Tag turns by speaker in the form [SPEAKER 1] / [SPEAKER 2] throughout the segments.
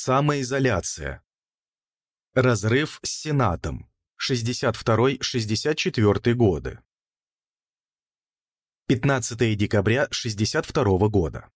[SPEAKER 1] Самоизоляция. Разрыв с Сенатом. 62-64 годы. 15 декабря 62 года.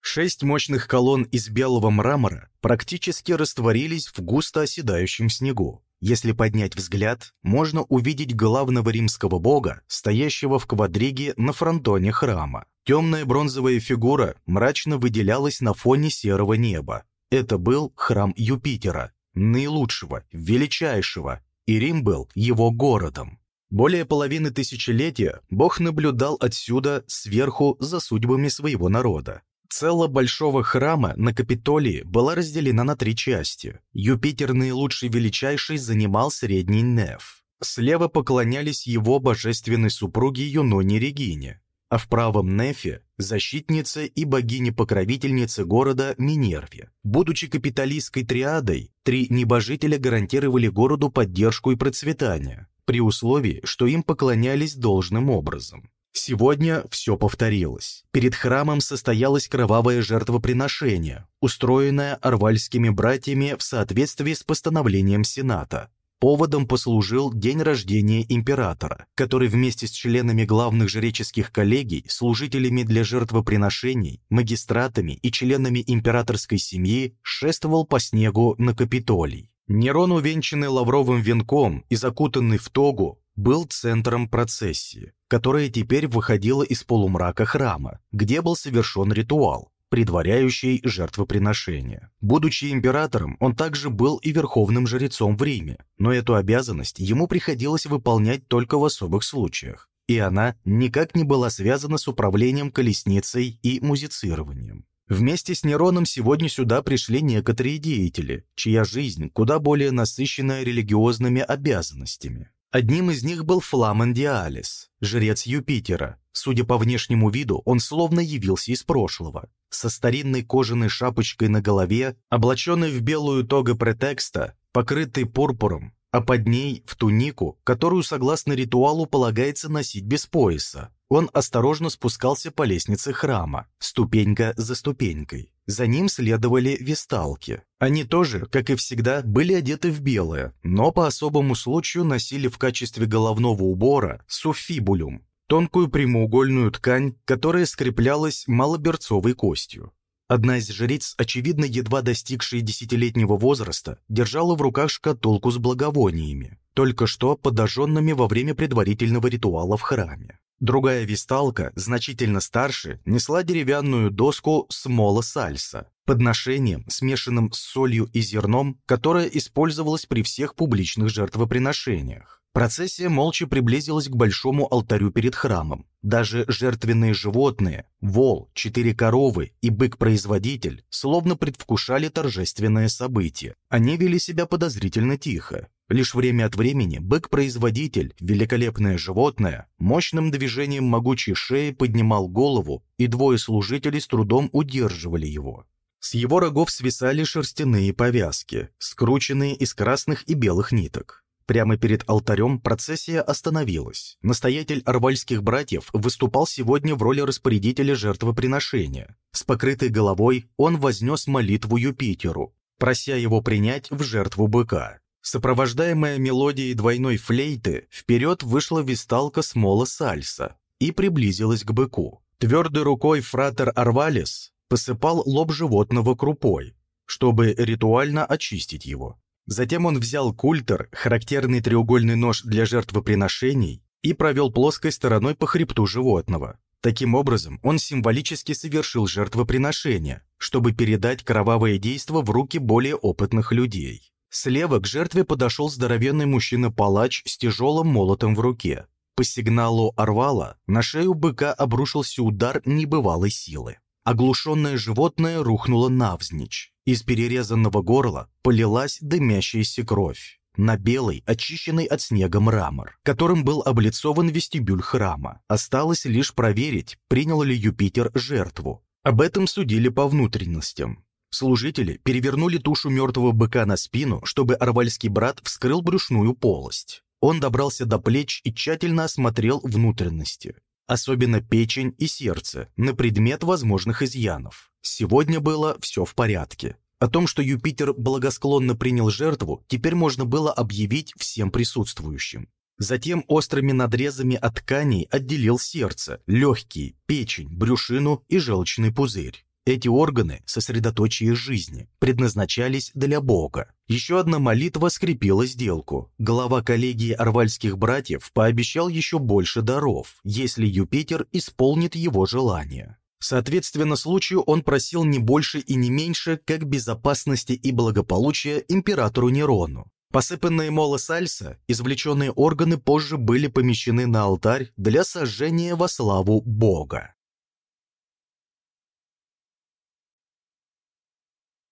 [SPEAKER 1] Шесть мощных колонн из белого мрамора практически растворились в густо оседающем снегу. Если поднять взгляд, можно увидеть главного римского бога, стоящего в квадриге на фронтоне храма. Темная бронзовая фигура мрачно выделялась на фоне серого неба. Это был храм Юпитера, наилучшего, величайшего, и Рим был его городом. Более половины тысячелетия Бог наблюдал отсюда сверху за судьбами своего народа. Цела большого храма на Капитолии была разделена на три части. Юпитер наилучший величайший занимал средний неф. Слева поклонялись его божественной супруге Юноне Регине, а в правом нефе – защитнице и богине-покровительнице города Минерве. Будучи капиталистской триадой, три небожителя гарантировали городу поддержку и процветание, при условии, что им поклонялись должным образом. Сегодня все повторилось. Перед храмом состоялось кровавое жертвоприношение, устроенное арвальскими братьями в соответствии с постановлением Сената. Поводом послужил день рождения императора, который вместе с членами главных жреческих коллегий, служителями для жертвоприношений, магистратами и членами императорской семьи шествовал по снегу на Капитолий. Нерон, увенчанный лавровым венком и закутанный в тогу, был центром процессии, которая теперь выходила из полумрака храма, где был совершен ритуал, предваряющий жертвоприношение. Будучи императором, он также был и верховным жрецом в Риме, но эту обязанность ему приходилось выполнять только в особых случаях, и она никак не была связана с управлением колесницей и музицированием. Вместе с Нероном сегодня сюда пришли некоторые деятели, чья жизнь куда более насыщена религиозными обязанностями. Одним из них был Фламен Диалис, жрец Юпитера. Судя по внешнему виду, он словно явился из прошлого. Со старинной кожаной шапочкой на голове, облаченный в белую тогу претекста, покрытый пурпуром, а под ней в тунику, которую, согласно ритуалу, полагается носить без пояса. Он осторожно спускался по лестнице храма, ступенька за ступенькой. За ним следовали весталки. Они тоже, как и всегда, были одеты в белое, но по особому случаю носили в качестве головного убора суфибулюм, тонкую прямоугольную ткань, которая скреплялась малоберцовой костью. Одна из жриц, очевидно, едва достигшая десятилетнего возраста, держала в руках шкатулку с благовониями, только что подожженными во время предварительного ритуала в храме. Другая висталка, значительно старше, несла деревянную доску смола сальса, подношением, смешанным с солью и зерном, которое использовалось при всех публичных жертвоприношениях. Процессия молча приблизилась к большому алтарю перед храмом. Даже жертвенные животные, вол, четыре коровы и бык-производитель словно предвкушали торжественное событие. Они вели себя подозрительно тихо. Лишь время от времени бык-производитель, великолепное животное, мощным движением могучей шеи поднимал голову, и двое служителей с трудом удерживали его. С его рогов свисали шерстяные повязки, скрученные из красных и белых ниток. Прямо перед алтарем процессия остановилась. Настоятель арвальских братьев выступал сегодня в роли распорядителя жертвоприношения. С покрытой головой он вознес молитву Юпитеру, прося его принять в жертву быка. Сопровождаемая мелодией двойной флейты, вперед вышла висталка смола сальса и приблизилась к быку. Твердой рукой фратер Арвалис посыпал лоб животного крупой, чтобы ритуально очистить его. Затем он взял культер, характерный треугольный нож для жертвоприношений, и провел плоской стороной по хребту животного. Таким образом, он символически совершил жертвоприношение, чтобы передать кровавое действо в руки более опытных людей. Слева к жертве подошел здоровенный мужчина-палач с тяжелым молотом в руке. По сигналу Орвала на шею быка обрушился удар небывалой силы. Оглушенное животное рухнуло навзничь. Из перерезанного горла полилась дымящаяся кровь на белый, очищенный от снега мрамор, которым был облицован вестибюль храма. Осталось лишь проверить, принял ли Юпитер жертву. Об этом судили по внутренностям. Служители перевернули тушу мертвого быка на спину, чтобы арвальский брат вскрыл брюшную полость. Он добрался до плеч и тщательно осмотрел внутренности. особенно печень и сердце, на предмет возможных изъянов. Сегодня было все в порядке. О том, что Юпитер благосклонно принял жертву, теперь можно было объявить всем присутствующим. Затем острыми надрезами от тканей отделил сердце, легкие, печень, брюшину и желчный пузырь. Эти органы, сосредоточие жизни, предназначались для Бога. Еще одна молитва скрепила сделку. Глава коллегии арвальских братьев пообещал еще больше даров, если Юпитер исполнит его желание. Соответственно, случаю он просил не больше и не меньше, как безопасности и благополучия императору Нерону. Посыпанные мола сальса, извлеченные органы позже были помещены на алтарь для сожжения во славу Бога.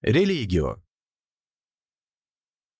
[SPEAKER 1] Религио.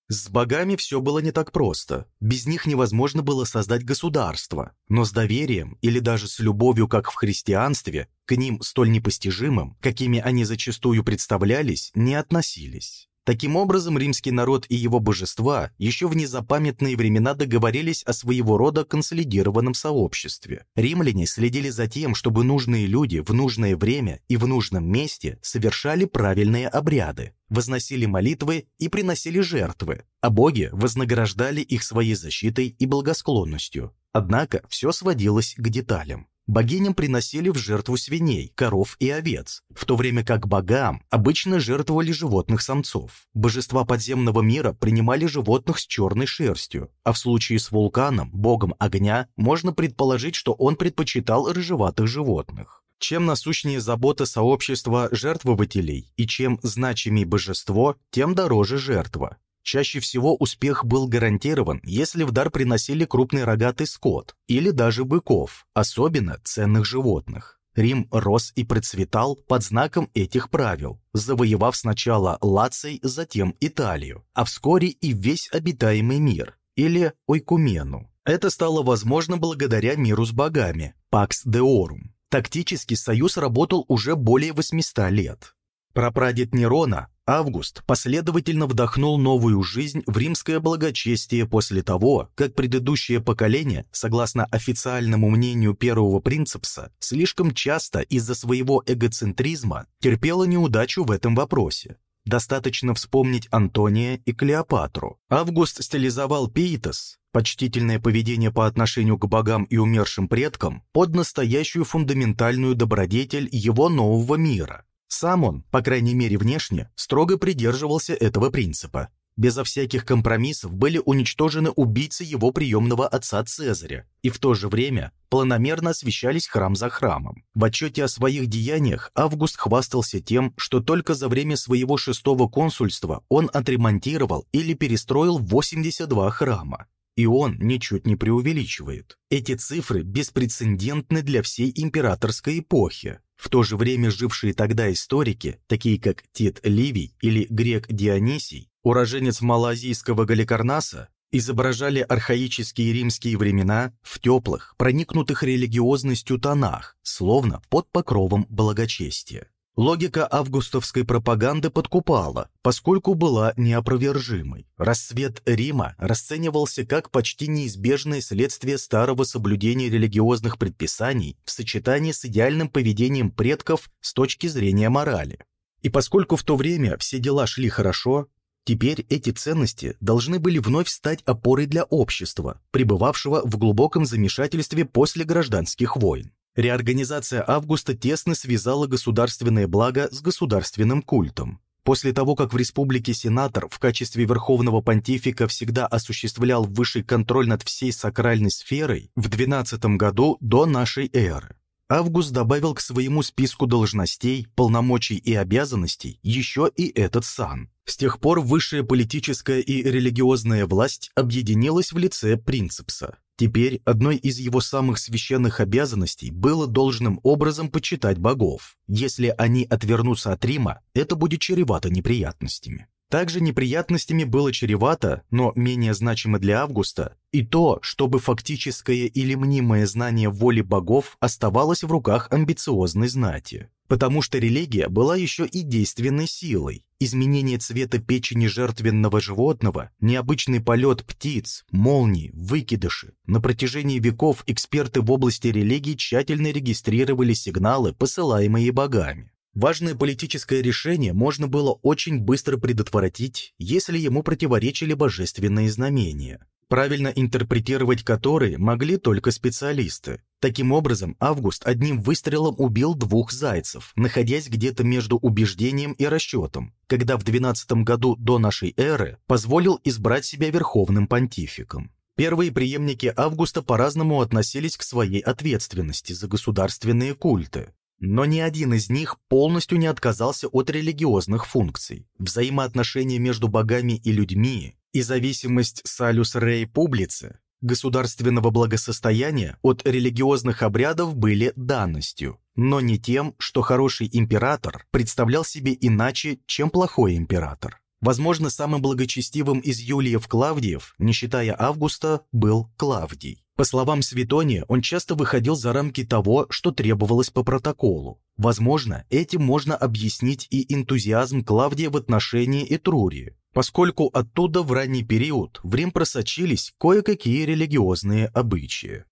[SPEAKER 1] С богами все было не так просто. Без них невозможно было создать государство. Но с доверием или даже с любовью, как в христианстве, к ним столь непостижимым, какими они зачастую представлялись, не относились. Таким образом, римский народ и его божества еще в незапамятные времена договорились о своего рода консолидированном сообществе. Римляне следили за тем, чтобы нужные люди в нужное время и в нужном месте совершали правильные обряды, возносили молитвы и приносили жертвы, а боги вознаграждали их своей защитой и благосклонностью. Однако все сводилось к деталям. Богиням приносили в жертву свиней, коров и овец, в то время как богам обычно жертвовали животных самцов. Божества подземного мира принимали животных с черной шерстью, а в случае с вулканом, богом огня, можно предположить, что он предпочитал рыжеватых животных. Чем насущнее забота сообщества жертвователей и чем значимее божество, тем дороже жертва. Чаще всего успех был гарантирован, если в дар приносили крупный рогатый скот или даже быков, особенно ценных животных. Рим рос и процветал под знаком этих правил, завоевав сначала Лаций, затем Италию, а вскоре и весь обитаемый мир, или Ойкумену. Это стало возможно благодаря миру с богами, Pax Deorum. Тактический союз работал уже более 800 лет. Прапрадед Нерона, Август последовательно вдохнул новую жизнь в римское благочестие после того, как предыдущее поколение, согласно официальному мнению первого принципса, слишком часто из-за своего эгоцентризма терпело неудачу в этом вопросе. Достаточно вспомнить Антония и Клеопатру. Август стилизовал Пиитос, почтительное поведение по отношению к богам и умершим предкам, под настоящую фундаментальную добродетель его нового мира сам он, по крайней мере внешне, строго придерживался этого принципа. Безо всяких компромиссов были уничтожены убийцы его приемного отца Цезаря, и в то же время планомерно освещались храм за храмом. В отчете о своих деяниях Август хвастался тем, что только за время своего шестого консульства он отремонтировал или перестроил 82 храма. И он ничуть не преувеличивает. Эти цифры беспрецедентны для всей императорской эпохи. В то же время жившие тогда историки, такие как Тит Ливий или грек Дионисий, уроженец малазийского Галикарнаса, изображали архаические римские времена в теплых, проникнутых религиозностью тонах, словно под покровом благочестия. Логика августовской пропаганды подкупала, поскольку была неопровержимой. Рассвет Рима расценивался как почти неизбежное следствие старого соблюдения религиозных предписаний в сочетании с идеальным поведением предков с точки зрения морали. И поскольку в то время все дела шли хорошо, теперь эти ценности должны были вновь стать опорой для общества, пребывавшего в глубоком замешательстве после гражданских войн. Реорганизация Августа тесно связала государственное благо с государственным культом. После того, как в республике сенатор в качестве верховного понтифика всегда осуществлял высший контроль над всей сакральной сферой в 12 году до нашей эры, Август добавил к своему списку должностей, полномочий и обязанностей еще и этот сан. С тех пор высшая политическая и религиозная власть объединилась в лице принципса. Теперь одной из его самых священных обязанностей было должным образом почитать богов. Если они отвернутся от Рима, это будет чревато неприятностями. Также неприятностями было чревато, но менее значимо для Августа, и то, чтобы фактическое или мнимое знание воли богов оставалось в руках амбициозной знати. Потому что религия была еще и действенной силой. Изменение цвета печени жертвенного животного, необычный полет птиц, молнии, выкидыши. На протяжении веков эксперты в области религии тщательно регистрировали сигналы, посылаемые богами. Важное политическое решение можно было очень быстро предотвратить, если ему противоречили божественные знамения правильно интерпретировать которые могли только специалисты. Таким образом, Август одним выстрелом убил двух зайцев, находясь где-то между убеждением и расчетом, когда в 12 году до нашей эры позволил избрать себя верховным понтификом. Первые преемники Августа по-разному относились к своей ответственности за государственные культы. Но ни один из них полностью не отказался от религиозных функций. Взаимоотношения между богами и людьми и зависимость Салюс Рей Публицы государственного благосостояния от религиозных обрядов были данностью, но не тем, что хороший император представлял себе иначе, чем плохой император. Возможно, самым благочестивым из Юлиев-Клавдиев, не считая Августа, был Клавдий. По словам Светония, он часто выходил за рамки того, что требовалось по протоколу. Возможно, этим можно объяснить и энтузиазм Клавдия в отношении Этрурии, поскольку оттуда в ранний период в Рим просочились кое-какие религиозные обычаи.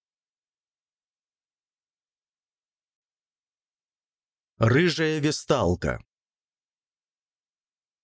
[SPEAKER 1] Рыжая весталка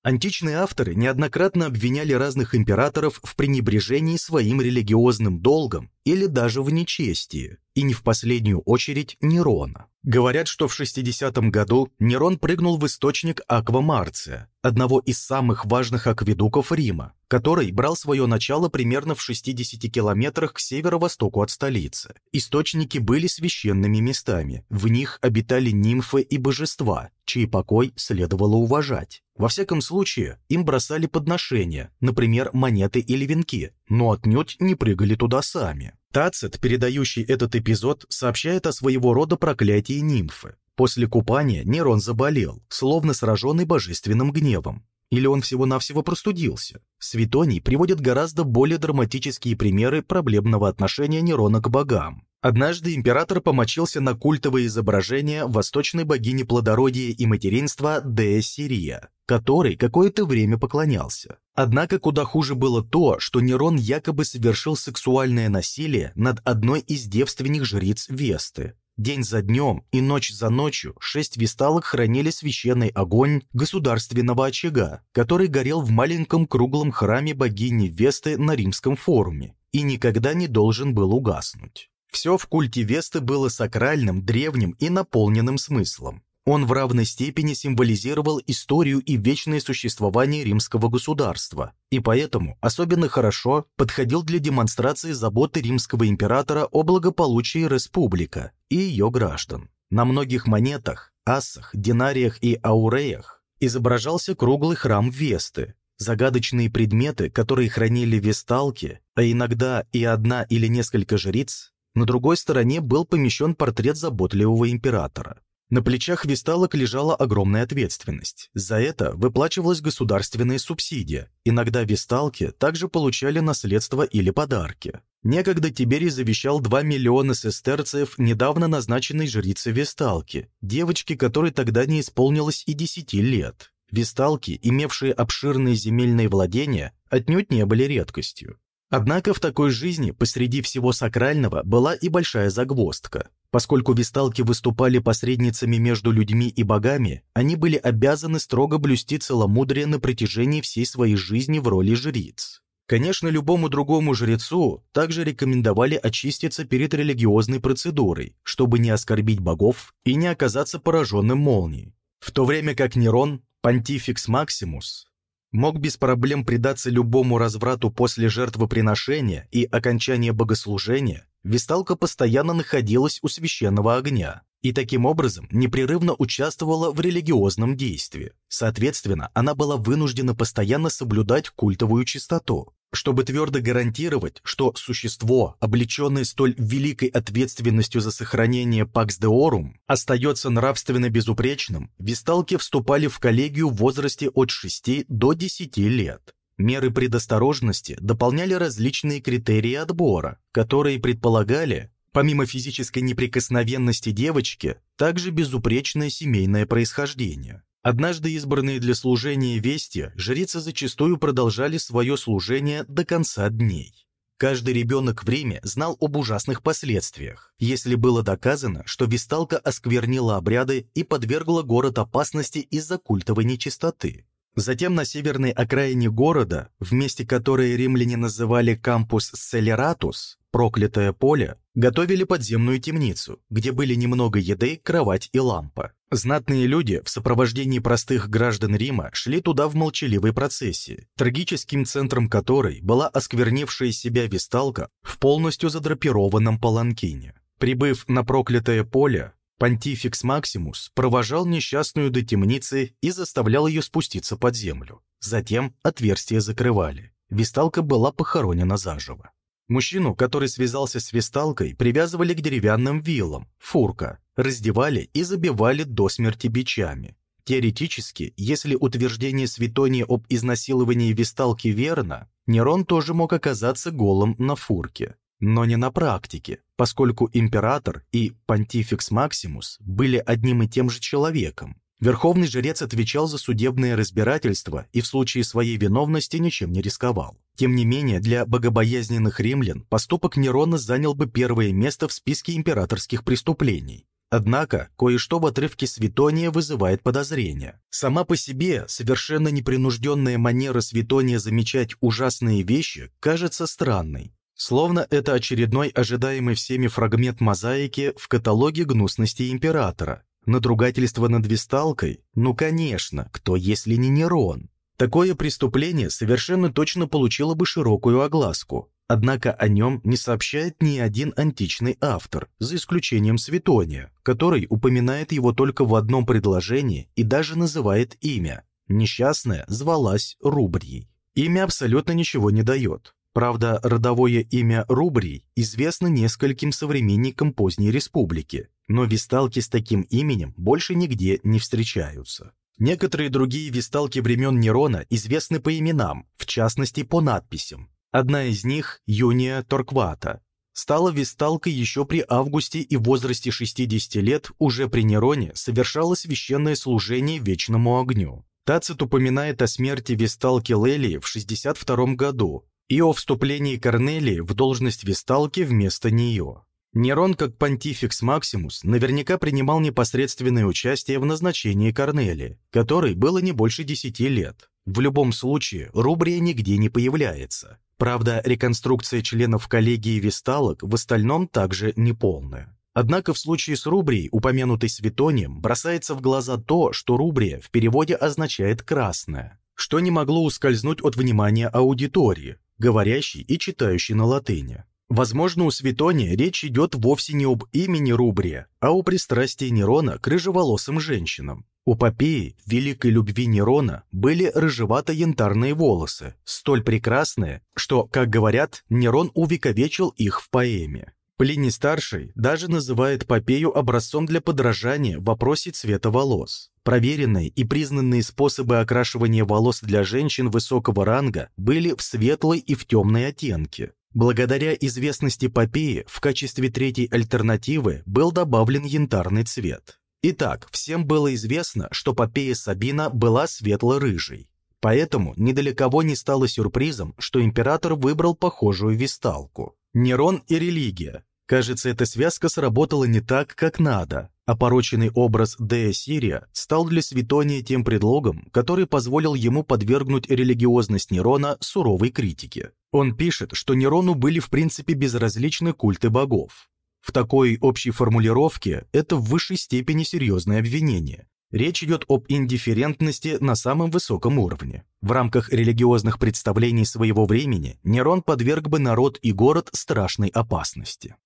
[SPEAKER 1] Античные авторы неоднократно обвиняли разных императоров в пренебрежении своим религиозным долгом или даже в нечестии, и не в последнюю очередь Нерона. Говорят, что в 60 году Нерон прыгнул в источник Аквамарция, одного из самых важных акведуков Рима, который брал свое начало примерно в 60 километрах к северо-востоку от столицы. Источники были священными местами, в них обитали нимфы и божества, чей покой следовало уважать. Во всяком случае, им бросали подношения, например, монеты или венки, но отнюдь не прыгали туда сами. Тацит, передающий этот эпизод, сообщает о своего рода проклятии нимфы. После купания Нерон заболел, словно сраженный божественным гневом. Или он всего-навсего простудился? Светоний приводит гораздо более драматические примеры проблемного отношения Нерона к богам. Однажды император помочился на культовое изображение восточной богини плодородия и материнства Дея Сирия, которой какое-то время поклонялся. Однако куда хуже было то, что Нерон якобы совершил сексуальное насилие над одной из девственных жриц Весты. День за днем и ночь за ночью шесть висталок хранили священный огонь государственного очага, который горел в маленьком круглом храме богини Весты на Римском форуме и никогда не должен был угаснуть. Все в культе Весты было сакральным, древним и наполненным смыслом. Он в равной степени символизировал историю и вечное существование римского государства, и поэтому особенно хорошо подходил для демонстрации заботы римского императора о благополучии республика и ее граждан. На многих монетах, ассах, динариях и ауреях изображался круглый храм Весты, загадочные предметы, которые хранили весталки, а иногда и одна или несколько жриц, на другой стороне был помещен портрет заботливого императора. На плечах висталок лежала огромная ответственность. За это выплачивалась государственная субсидия. Иногда висталки также получали наследство или подарки. Некогда Тиберий завещал 2 миллиона сестерцев недавно назначенной жрице Весталки, девочке, которой тогда не исполнилось и 10 лет. Весталки, имевшие обширные земельные владения, отнюдь не были редкостью. Однако в такой жизни посреди всего сакрального была и большая загвоздка. Поскольку висталки выступали посредницами между людьми и богами, они были обязаны строго блюсти целомудрие на протяжении всей своей жизни в роли жриц. Конечно, любому другому жрецу также рекомендовали очиститься перед религиозной процедурой, чтобы не оскорбить богов и не оказаться пораженным молнией. В то время как Нерон, понтификс Максимус, мог без проблем предаться любому разврату после жертвоприношения и окончания богослужения, Висталка постоянно находилась у священного огня и таким образом непрерывно участвовала в религиозном действии. Соответственно, она была вынуждена постоянно соблюдать культовую чистоту. Чтобы твердо гарантировать, что существо, облеченное столь великой ответственностью за сохранение Pax Deorum, остается нравственно безупречным, висталки вступали в коллегию в возрасте от 6 до 10 лет. Меры предосторожности дополняли различные критерии отбора, которые предполагали Помимо физической неприкосновенности девочки, также безупречное семейное происхождение. Однажды избранные для служения вести, жрицы зачастую продолжали свое служение до конца дней. Каждый ребенок в Риме знал об ужасных последствиях, если было доказано, что Висталка осквернила обряды и подвергла город опасности из-за культовой нечистоты. Затем на северной окраине города, в месте которое римляне называли кампус Селератус, проклятое поле, готовили подземную темницу, где были немного еды, кровать и лампа. Знатные люди в сопровождении простых граждан Рима шли туда в молчаливой процессии, трагическим центром которой была осквернившая себя висталка в полностью задрапированном паланкине. Прибыв на проклятое поле, понтификс Максимус провожал несчастную до темницы и заставлял ее спуститься под землю. Затем отверстие закрывали. Висталка была похоронена заживо. Мужчину, который связался с висталкой, привязывали к деревянным вилам, фурка, раздевали и забивали до смерти бичами. Теоретически, если утверждение Светонии об изнасиловании висталки верно, Нерон тоже мог оказаться голым на фурке. Но не на практике, поскольку император и понтификс Максимус были одним и тем же человеком, Верховный жрец отвечал за судебное разбирательство и в случае своей виновности ничем не рисковал. Тем не менее, для богобоязненных римлян поступок Нерона занял бы первое место в списке императорских преступлений. Однако, кое-что в отрывке Светония вызывает подозрения. Сама по себе совершенно непринужденная манера Светония замечать ужасные вещи кажется странной. Словно это очередной ожидаемый всеми фрагмент мозаики в каталоге гнусности императора, Надругательство над висталкой? Ну, конечно, кто, если не Нерон? Такое преступление совершенно точно получило бы широкую огласку. Однако о нем не сообщает ни один античный автор, за исключением Светония, который упоминает его только в одном предложении и даже называет имя. Несчастная звалась Рубрией. Имя абсолютно ничего не дает. Правда, родовое имя Рубрий известно нескольким современникам поздней республики, но висталки с таким именем больше нигде не встречаются. Некоторые другие висталки времен Нерона известны по именам, в частности по надписям. Одна из них, Юния Торквата, стала висталкой еще при Августе и в возрасте 60 лет уже при Нероне совершала священное служение вечному огню. Тацит упоминает о смерти висталки Лелии в 62 году и о вступлении Корнелии в должность висталки вместо нее. Нерон, как понтификс Максимус, наверняка принимал непосредственное участие в назначении Корнелии, которой было не больше десяти лет. В любом случае, Рубрия нигде не появляется. Правда, реконструкция членов коллегии висталок в остальном также неполная. Однако в случае с Рубрией, упомянутой Светонием, бросается в глаза то, что Рубрия в переводе означает «красная», что не могло ускользнуть от внимания аудитории, говорящей и читающей на латыни. Возможно, у Светония речь идет вовсе не об имени Рубрия, а о пристрастии Нерона к рыжеволосым женщинам. У Попеи, великой любви Нерона, были рыжевато-янтарные волосы, столь прекрасные, что, как говорят, Нерон увековечил их в поэме. Плиний-старший даже называет Попею образцом для подражания в вопросе цвета волос. Проверенные и признанные способы окрашивания волос для женщин высокого ранга были в светлой и в темной оттенки. Благодаря известности Попеи в качестве третьей альтернативы был добавлен янтарный цвет. Итак, всем было известно, что Попея Сабина была светло-рыжей. Поэтому ни для кого не стало сюрпризом, что император выбрал похожую висталку. Нерон и религия. Кажется, эта связка сработала не так, как надо. Опороченный образ Дея Сирия стал для Светония тем предлогом, который позволил ему подвергнуть религиозность Нерона суровой критике. Он пишет, что Нерону были в принципе безразличны культы богов. В такой общей формулировке это в высшей степени серьезное обвинение. Речь идет об индифферентности на самом высоком уровне. В рамках религиозных представлений своего времени Нерон подверг бы народ и город страшной опасности.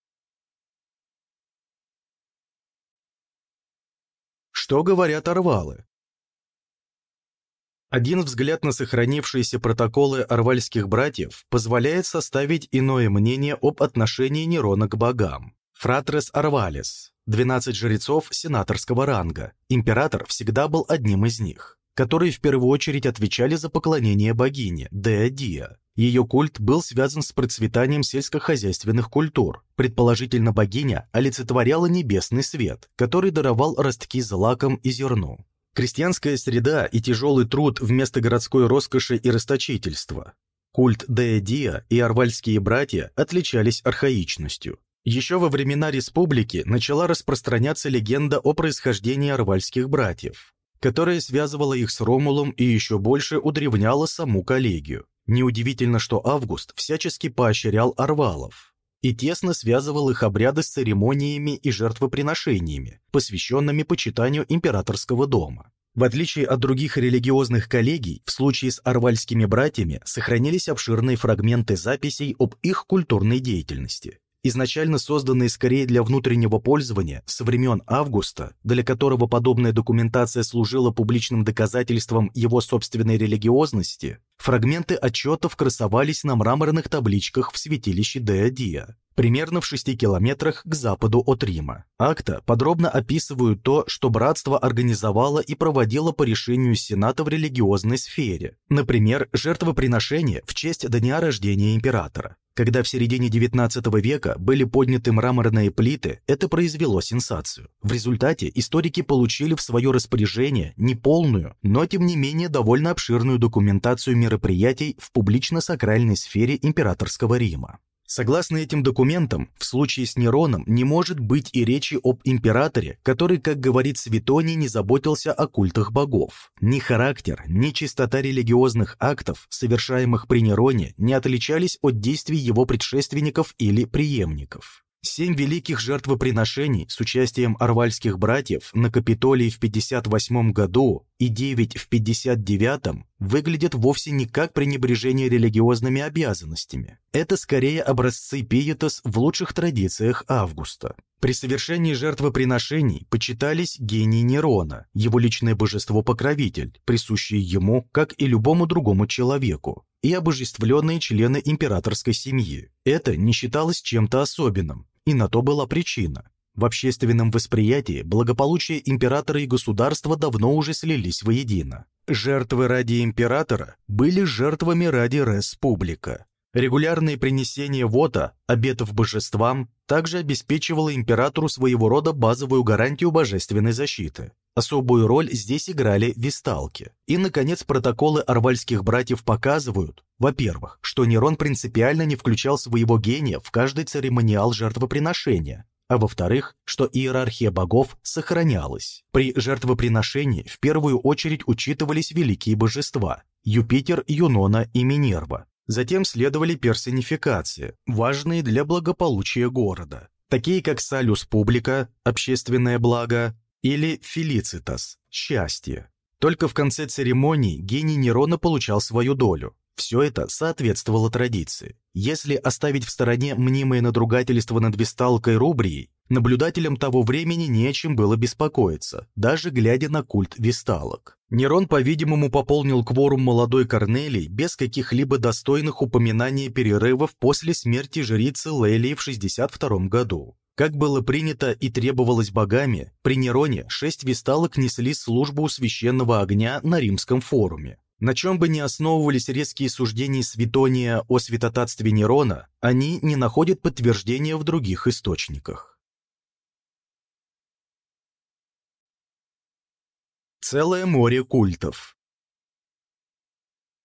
[SPEAKER 1] Что говорят орвалы? Один взгляд на сохранившиеся протоколы орвальских братьев позволяет составить иное мнение об отношении Нерона к богам. Фратрес Орвалес, 12 жрецов сенаторского ранга, император всегда был одним из них. Которые в первую очередь отвечали за поклонение богине Деодия. Ее культ был связан с процветанием сельскохозяйственных культур. Предположительно, богиня олицетворяла небесный свет, который даровал ростки злаком и зерну. Крестьянская среда и тяжелый труд вместо городской роскоши и расточительства. Культ Деодия и арвальские братья отличались архаичностью. Еще во времена республики начала распространяться легенда о происхождении арвальских братьев, которая связывала их с Ромулом и еще больше удревняла саму коллегию. Неудивительно, что Август всячески поощрял арвалов и тесно связывал их обряды с церемониями и жертвоприношениями, посвященными почитанию императорского дома. В отличие от других религиозных коллегий, в случае с арвальскими братьями сохранились обширные фрагменты записей об их культурной деятельности изначально созданные скорее для внутреннего пользования со времен Августа, для которого подобная документация служила публичным доказательством его собственной религиозности, фрагменты отчетов красовались на мраморных табличках в святилище Деодия, примерно в шести километрах к западу от Рима. Акта подробно описывают то, что братство организовало и проводило по решению Сената в религиозной сфере, например, жертвоприношение в честь дня рождения императора. Когда в середине XIX века были подняты мраморные плиты, это произвело сенсацию. В результате историки получили в свое распоряжение неполную, но тем не менее довольно обширную документацию мероприятий в публично-сакральной сфере императорского Рима. Согласно этим документам, в случае с Нероном не может быть и речи об императоре, который, как говорит Светоний, не заботился о культах богов. Ни характер, ни чистота религиозных актов, совершаемых при Нероне, не отличались от действий его предшественников или преемников. Семь великих жертвоприношений с участием арвальских братьев на Капитолии в 58 году и девять в 59 выглядят вовсе не как пренебрежение религиозными обязанностями. Это скорее образцы пиетас в лучших традициях Августа. При совершении жертвоприношений почитались гений Нерона, его личное божество-покровитель, присущее ему, как и любому другому человеку, и обожествленные члены императорской семьи. Это не считалось чем-то особенным, и на то была причина. В общественном восприятии благополучие императора и государства давно уже слились воедино. Жертвы ради императора были жертвами ради республика. Регулярное принесение вота, обетов божествам, также обеспечивало императору своего рода базовую гарантию божественной защиты. Особую роль здесь играли висталки. И, наконец, протоколы арвальских братьев показывают, во-первых, что Нерон принципиально не включал своего гения в каждый церемониал жертвоприношения, а во-вторых, что иерархия богов сохранялась. При жертвоприношении в первую очередь учитывались великие божества – Юпитер, Юнона и Минерва. Затем следовали персонификации, важные для благополучия города, такие как Салюс Публика – общественное благо, или Фелицитас – счастье. Только в конце церемонии гений Нерона получал свою долю. Все это соответствовало традиции. Если оставить в стороне мнимое надругательство над Весталкой Рубрией, наблюдателям того времени не о чем было беспокоиться, даже глядя на культ Весталок. Нерон, по-видимому, пополнил кворум молодой Корнелии без каких-либо достойных упоминаний перерывов после смерти жрицы Лелии в 62 году. Как было принято и требовалось богами, при Нероне шесть весталок несли службу у священного огня на римском форуме. На чем бы ни основывались резкие суждения Светония о святотатстве Нерона, они не находят подтверждения в других источниках. Целое море культов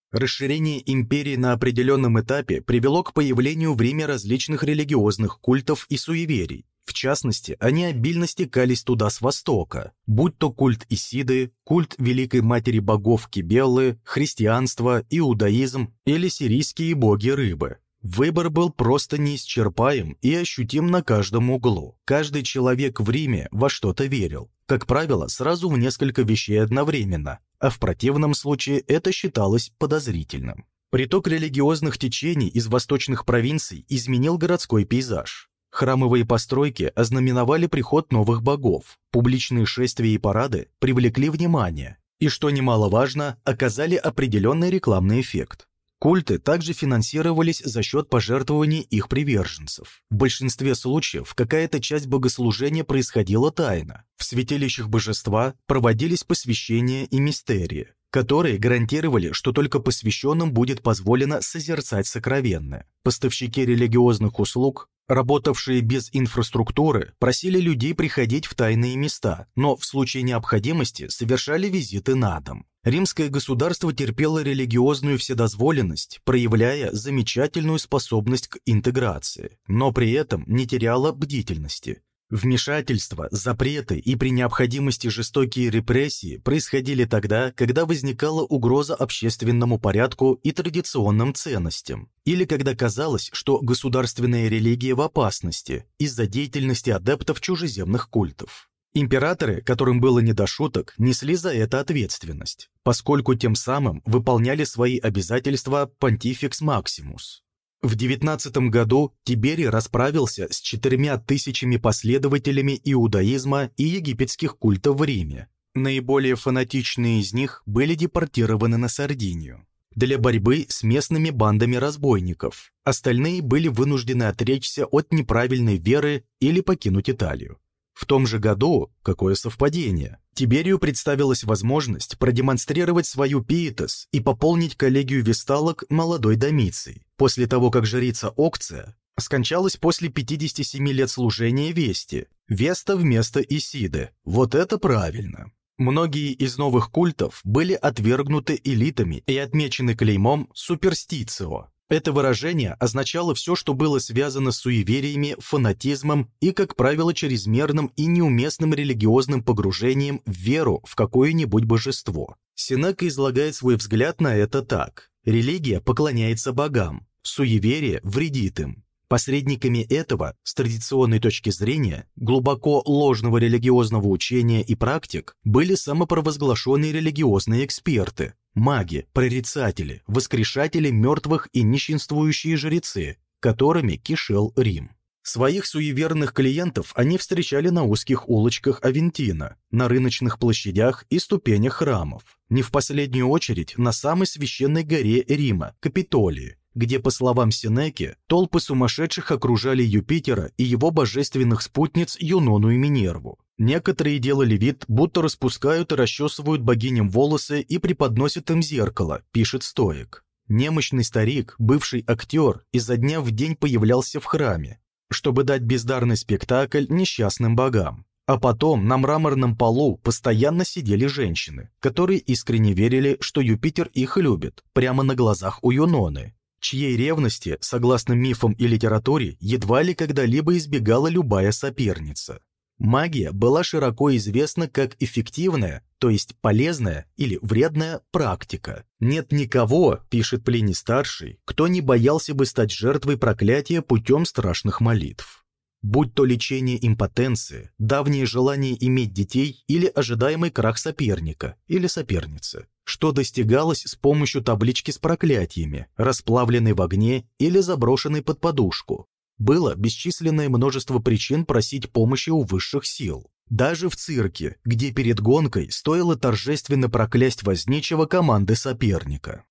[SPEAKER 1] Расширение империи на определенном этапе привело к появлению в Риме различных религиозных культов и суеверий. В частности, они обильно стекались туда с востока, будь то культ Исиды, культ Великой Матери Богов Кибеллы, христианство, иудаизм или сирийские боги рыбы. Выбор был просто неисчерпаем и ощутим на каждом углу. Каждый человек в Риме во что-то верил. Как правило, сразу в несколько вещей одновременно, а в противном случае это считалось подозрительным. Приток религиозных течений из восточных провинций изменил городской пейзаж. Храмовые постройки ознаменовали приход новых богов, публичные шествия и парады привлекли внимание и, что немаловажно, оказали определенный рекламный эффект. Культы также финансировались за счет пожертвований их приверженцев. В большинстве случаев какая-то часть богослужения происходила тайно. В святилищах божества проводились посвящения и мистерии. которые гарантировали, что только посвященным будет позволено созерцать сокровенное. Поставщики религиозных услуг, работавшие без инфраструктуры, просили людей приходить в тайные места, но в случае необходимости совершали визиты на дом. Римское государство терпело религиозную вседозволенность, проявляя замечательную способность к интеграции, но при этом не теряло бдительности. Вмешательства, запреты и при необходимости жестокие репрессии происходили тогда, когда возникала угроза общественному порядку и традиционным ценностям, или когда казалось, что государственная религия в опасности из-за деятельности адептов чужеземных культов. Императоры, которым было не до шуток, несли за это ответственность, поскольку тем самым выполняли свои обязательства понтификс Максимус. В 19 году Тиберий расправился с четырьмя тысячами последователями иудаизма и египетских культов в Риме. Наиболее фанатичные из них были депортированы на Сардинию для борьбы с местными бандами разбойников. Остальные были вынуждены отречься от неправильной веры или покинуть Италию. В том же году, какое совпадение, Тиберию представилась возможность продемонстрировать свою пиетес и пополнить коллегию весталок молодой домицей, после того, как жрица Окция скончалась после 57 лет служения Вести, Веста вместо Исиды. Вот это правильно. Многие из новых культов были отвергнуты элитами и отмечены клеймом «суперстицио», это выражение означало все, что было связано с суевериями, фанатизмом и, как правило, чрезмерным и неуместным религиозным погружением в веру в какое-нибудь божество. Сенека излагает свой взгляд на это так. Религия поклоняется богам, суеверие вредит им. Посредниками этого, с традиционной точки зрения, глубоко ложного религиозного учения и практик были самопровозглашенные религиозные эксперты, маги, прорицатели, воскрешатели мертвых и нищенствующие жрецы, которыми кишел Рим. Своих суеверных клиентов они встречали на узких улочках Авентина, на рыночных площадях и ступенях храмов, не в последнюю очередь на самой священной горе Рима, Капитолии, где, по словам Сенеки, толпы сумасшедших окружали Юпитера и его божественных спутниц Юнону и Минерву. Некоторые делали вид, будто распускают и расчесывают богиням волосы и преподносят им зеркало, пишет стоик. Немощный старик, бывший актер, изо дня в день появлялся в храме, чтобы дать бездарный спектакль несчастным богам. А потом на мраморном полу постоянно сидели женщины, которые искренне верили, что Юпитер их любит, прямо на глазах у Юноны, чьей ревности, согласно мифам и литературе, едва ли когда-либо избегала любая соперница. Магия была широко известна как эффективная, то есть полезная или вредная практика. Нет никого, пишет Плиний-старший, кто не боялся бы стать жертвой проклятия путем страшных молитв. Будь то лечение импотенции, давнее желание иметь детей или ожидаемый крах соперника или соперницы, что достигалось с помощью таблички с проклятиями, расплавленной в огне или заброшенной под подушку, было бесчисленное множество причин просить помощи у высших сил. Даже в цирке, где перед гонкой стоило торжественно проклясть возничего команды соперника.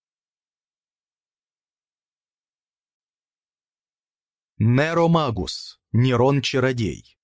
[SPEAKER 1] Неромагус, Нерон-чародей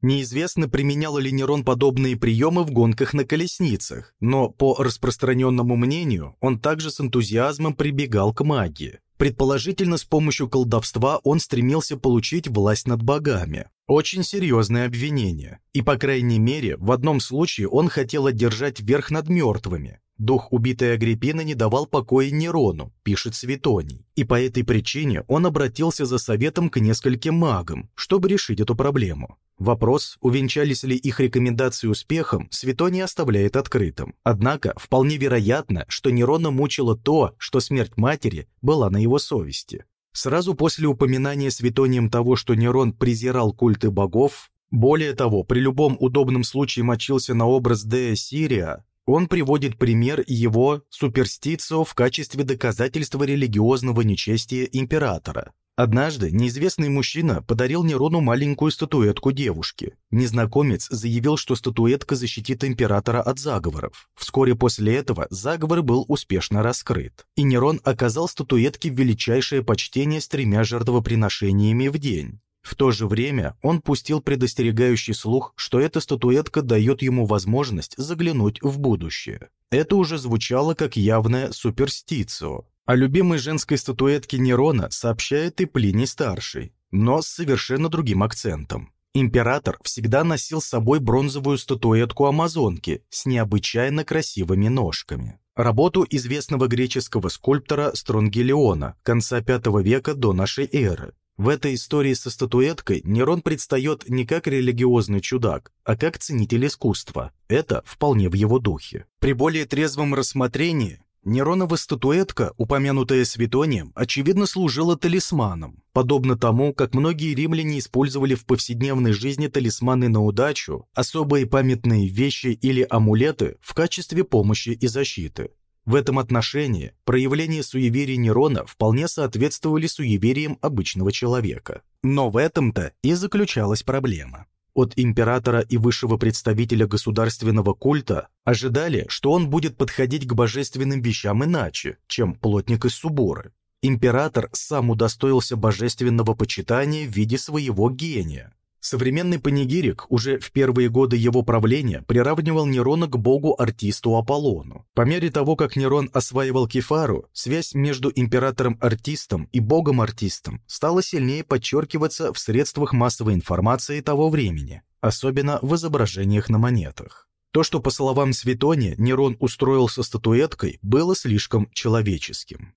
[SPEAKER 1] Неизвестно, применял ли Нерон подобные приемы в гонках на колесницах, но, по распространенному мнению, он также с энтузиазмом прибегал к магии. Предположительно, с помощью колдовства он стремился получить власть над богами. Очень серьезное обвинение. И, по крайней мере, в одном случае он хотел одержать верх над мертвыми. Дух убитой Агриппины не давал покоя Нерону, пишет Светоний. И по этой причине он обратился за советом к нескольким магам, чтобы решить эту проблему. Вопрос, увенчались ли их рекомендации успехом, Светоний оставляет открытым. Однако, вполне вероятно, что Нерона мучило то, что смерть матери была на его совести. Сразу после упоминания Светонием того, что Нерон презирал культы богов, более того, при любом удобном случае мочился на образ Дея Сирия, он приводит пример его суперстицио в качестве доказательства религиозного нечестия императора. Однажды неизвестный мужчина подарил Нерону маленькую статуэтку девушки. Незнакомец заявил, что статуэтка защитит императора от заговоров. Вскоре после этого заговор был успешно раскрыт, и Нерон оказал статуэтке величайшее почтение с тремя жертвоприношениями в день. В то же время он пустил предостерегающий слух, что эта статуэтка дает ему возможность заглянуть в будущее. Это уже звучало как явная суперстицио. О любимой женской статуэтке Нерона сообщает и Плиний-старший, но с совершенно другим акцентом. Император всегда носил с собой бронзовую статуэтку Амазонки с необычайно красивыми ножками. Работу известного греческого скульптора Стронгелиона конца V века до нашей эры, в этой истории со статуэткой Нерон предстает не как религиозный чудак, а как ценитель искусства. Это вполне в его духе. При более трезвом рассмотрении Неронова статуэтка, упомянутая Светонием, очевидно служила талисманом, подобно тому, как многие римляне использовали в повседневной жизни талисманы на удачу, особые памятные вещи или амулеты в качестве помощи и защиты. В этом отношении проявления суеверий Нерона вполне соответствовали суевериям обычного человека. Но в этом-то и заключалась проблема. От императора и высшего представителя государственного культа ожидали, что он будет подходить к божественным вещам иначе, чем плотник из Суборы. Император сам удостоился божественного почитания в виде своего гения, Современный панигирик уже в первые годы его правления приравнивал Нерона к богу-артисту Аполлону. По мере того, как Нерон осваивал Кефару, связь между императором-артистом и богом-артистом стала сильнее подчеркиваться в средствах массовой информации того времени, особенно в изображениях на монетах. То, что, по словам Светония, Нерон устроил со статуэткой, было слишком человеческим.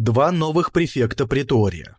[SPEAKER 1] Два новых префекта Притория.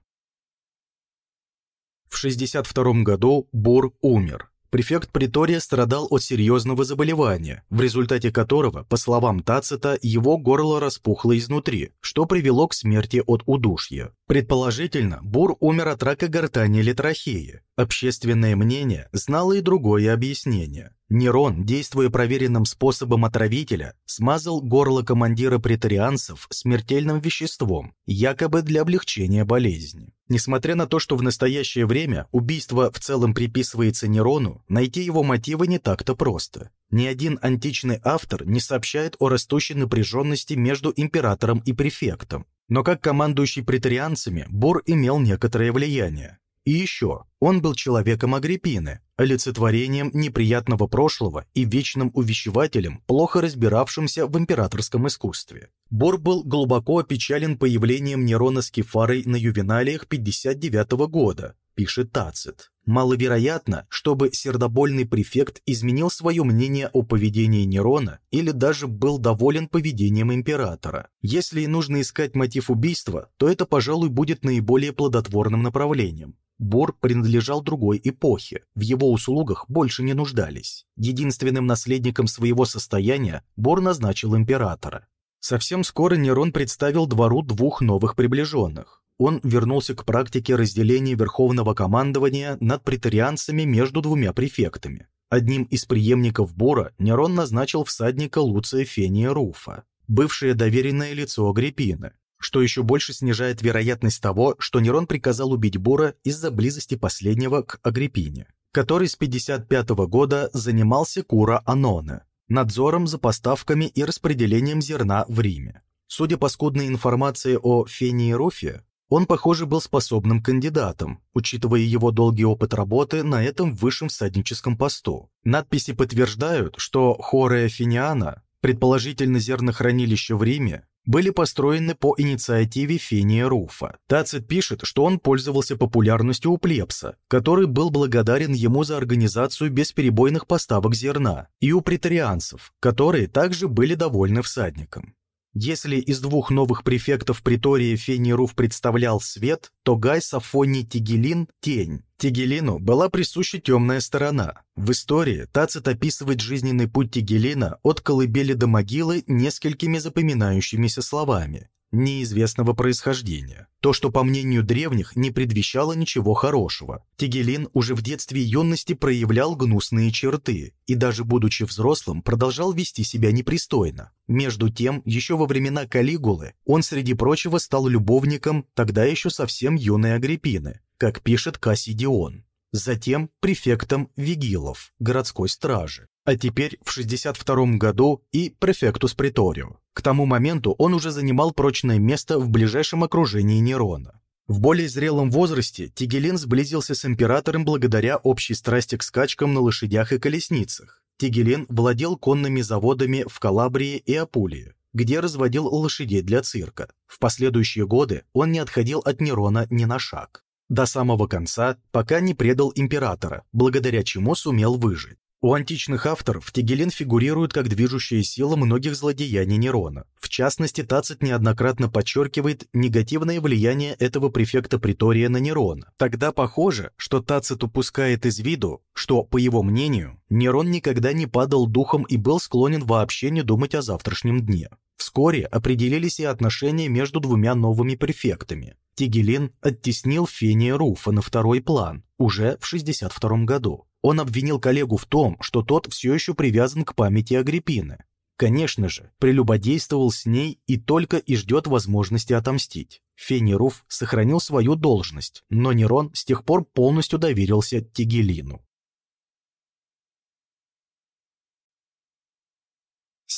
[SPEAKER 1] В 62 году Бур умер. Префект Притория страдал от серьезного заболевания, в результате которого, по словам Тацита, его горло распухло изнутри, что привело к смерти от удушья. Предположительно, Бур умер от рака гортани или трахеи. Общественное мнение знало и другое объяснение. Нерон, действуя проверенным способом отравителя, смазал горло командира претарианцев смертельным веществом, якобы для облегчения болезни. Несмотря на то, что в настоящее время убийство в целом приписывается Нерону, найти его мотивы не так-то просто. Ни один античный автор не сообщает о растущей напряженности между императором и префектом. Но как командующий претарианцами, Бор имел некоторое влияние. И еще, он был человеком Агриппины, олицетворением неприятного прошлого и вечным увещевателем, плохо разбиравшимся в императорском искусстве. Бор был глубоко опечален появлением Нерона с Кефарой на ювеналиях 59 года, пишет Тацит. Маловероятно, чтобы сердобольный префект изменил свое мнение о поведении Нерона или даже был доволен поведением императора. Если и нужно искать мотив убийства, то это, пожалуй, будет наиболее плодотворным направлением. Бор принадлежал другой эпохе, в его услугах больше не нуждались. Единственным наследником своего состояния Бор назначил императора. Совсем скоро Нерон представил двору двух новых приближенных. Он вернулся к практике разделения верховного командования над претарианцами между двумя префектами. Одним из преемников Бора Нерон назначил всадника Луция Фения Руфа, бывшее доверенное лицо Агриппины, что еще больше снижает вероятность того, что Нерон приказал убить Бура из-за близости последнего к Агриппине, который с 55 года занимался Кура Аноне, надзором за поставками и распределением зерна в Риме. Судя по скудной информации о Фении Руфе, он, похоже, был способным кандидатом, учитывая его долгий опыт работы на этом высшем всадническом посту. Надписи подтверждают, что Хорея Финиана, предположительно зернохранилище в Риме, были построены по инициативе Фения Руфа. Тацит пишет, что он пользовался популярностью у плебса, который был благодарен ему за организацию бесперебойных поставок зерна, и у претарианцев, которые также были довольны всадником. Если из двух новых префектов притории Фенируф представлял свет, то Гай Сафоний Тигелин – тень. Тигелину была присуща темная сторона. В истории Тацит описывает жизненный путь Тигелина от колыбели до могилы несколькими запоминающимися словами неизвестного происхождения. То, что, по мнению древних, не предвещало ничего хорошего. Тигелин уже в детстве и юности проявлял гнусные черты и даже будучи взрослым продолжал вести себя непристойно. Между тем, еще во времена Калигулы он, среди прочего, стал любовником тогда еще совсем юной Агриппины, как пишет Кассидион. Затем префектом Вигилов, городской стражи а теперь в 62 году и префектус приторио. К тому моменту он уже занимал прочное место в ближайшем окружении Нерона. В более зрелом возрасте Тигелин сблизился с императором благодаря общей страсти к скачкам на лошадях и колесницах. Тигелин владел конными заводами в Калабрии и Апулии, где разводил лошадей для цирка. В последующие годы он не отходил от Нерона ни на шаг. До самого конца, пока не предал императора, благодаря чему сумел выжить. У античных авторов Тигелин фигурирует как движущая сила многих злодеяний Нерона. В частности, Тацит неоднократно подчеркивает негативное влияние этого префекта Притория на Нерона. Тогда похоже, что Тацит упускает из виду, что, по его мнению, Нерон никогда не падал духом и был склонен вообще не думать о завтрашнем дне. Вскоре определились и отношения между двумя новыми префектами. Тигелин оттеснил Фения Руфа на второй план уже в 62 году. Он обвинил коллегу в том, что тот все еще привязан к памяти Агриппины. Конечно же, прелюбодействовал с ней и только и ждет возможности отомстить. Фенеруф сохранил свою должность, но Нерон с тех пор полностью доверился Тигелину.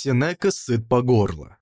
[SPEAKER 1] Сенека сыт по горло.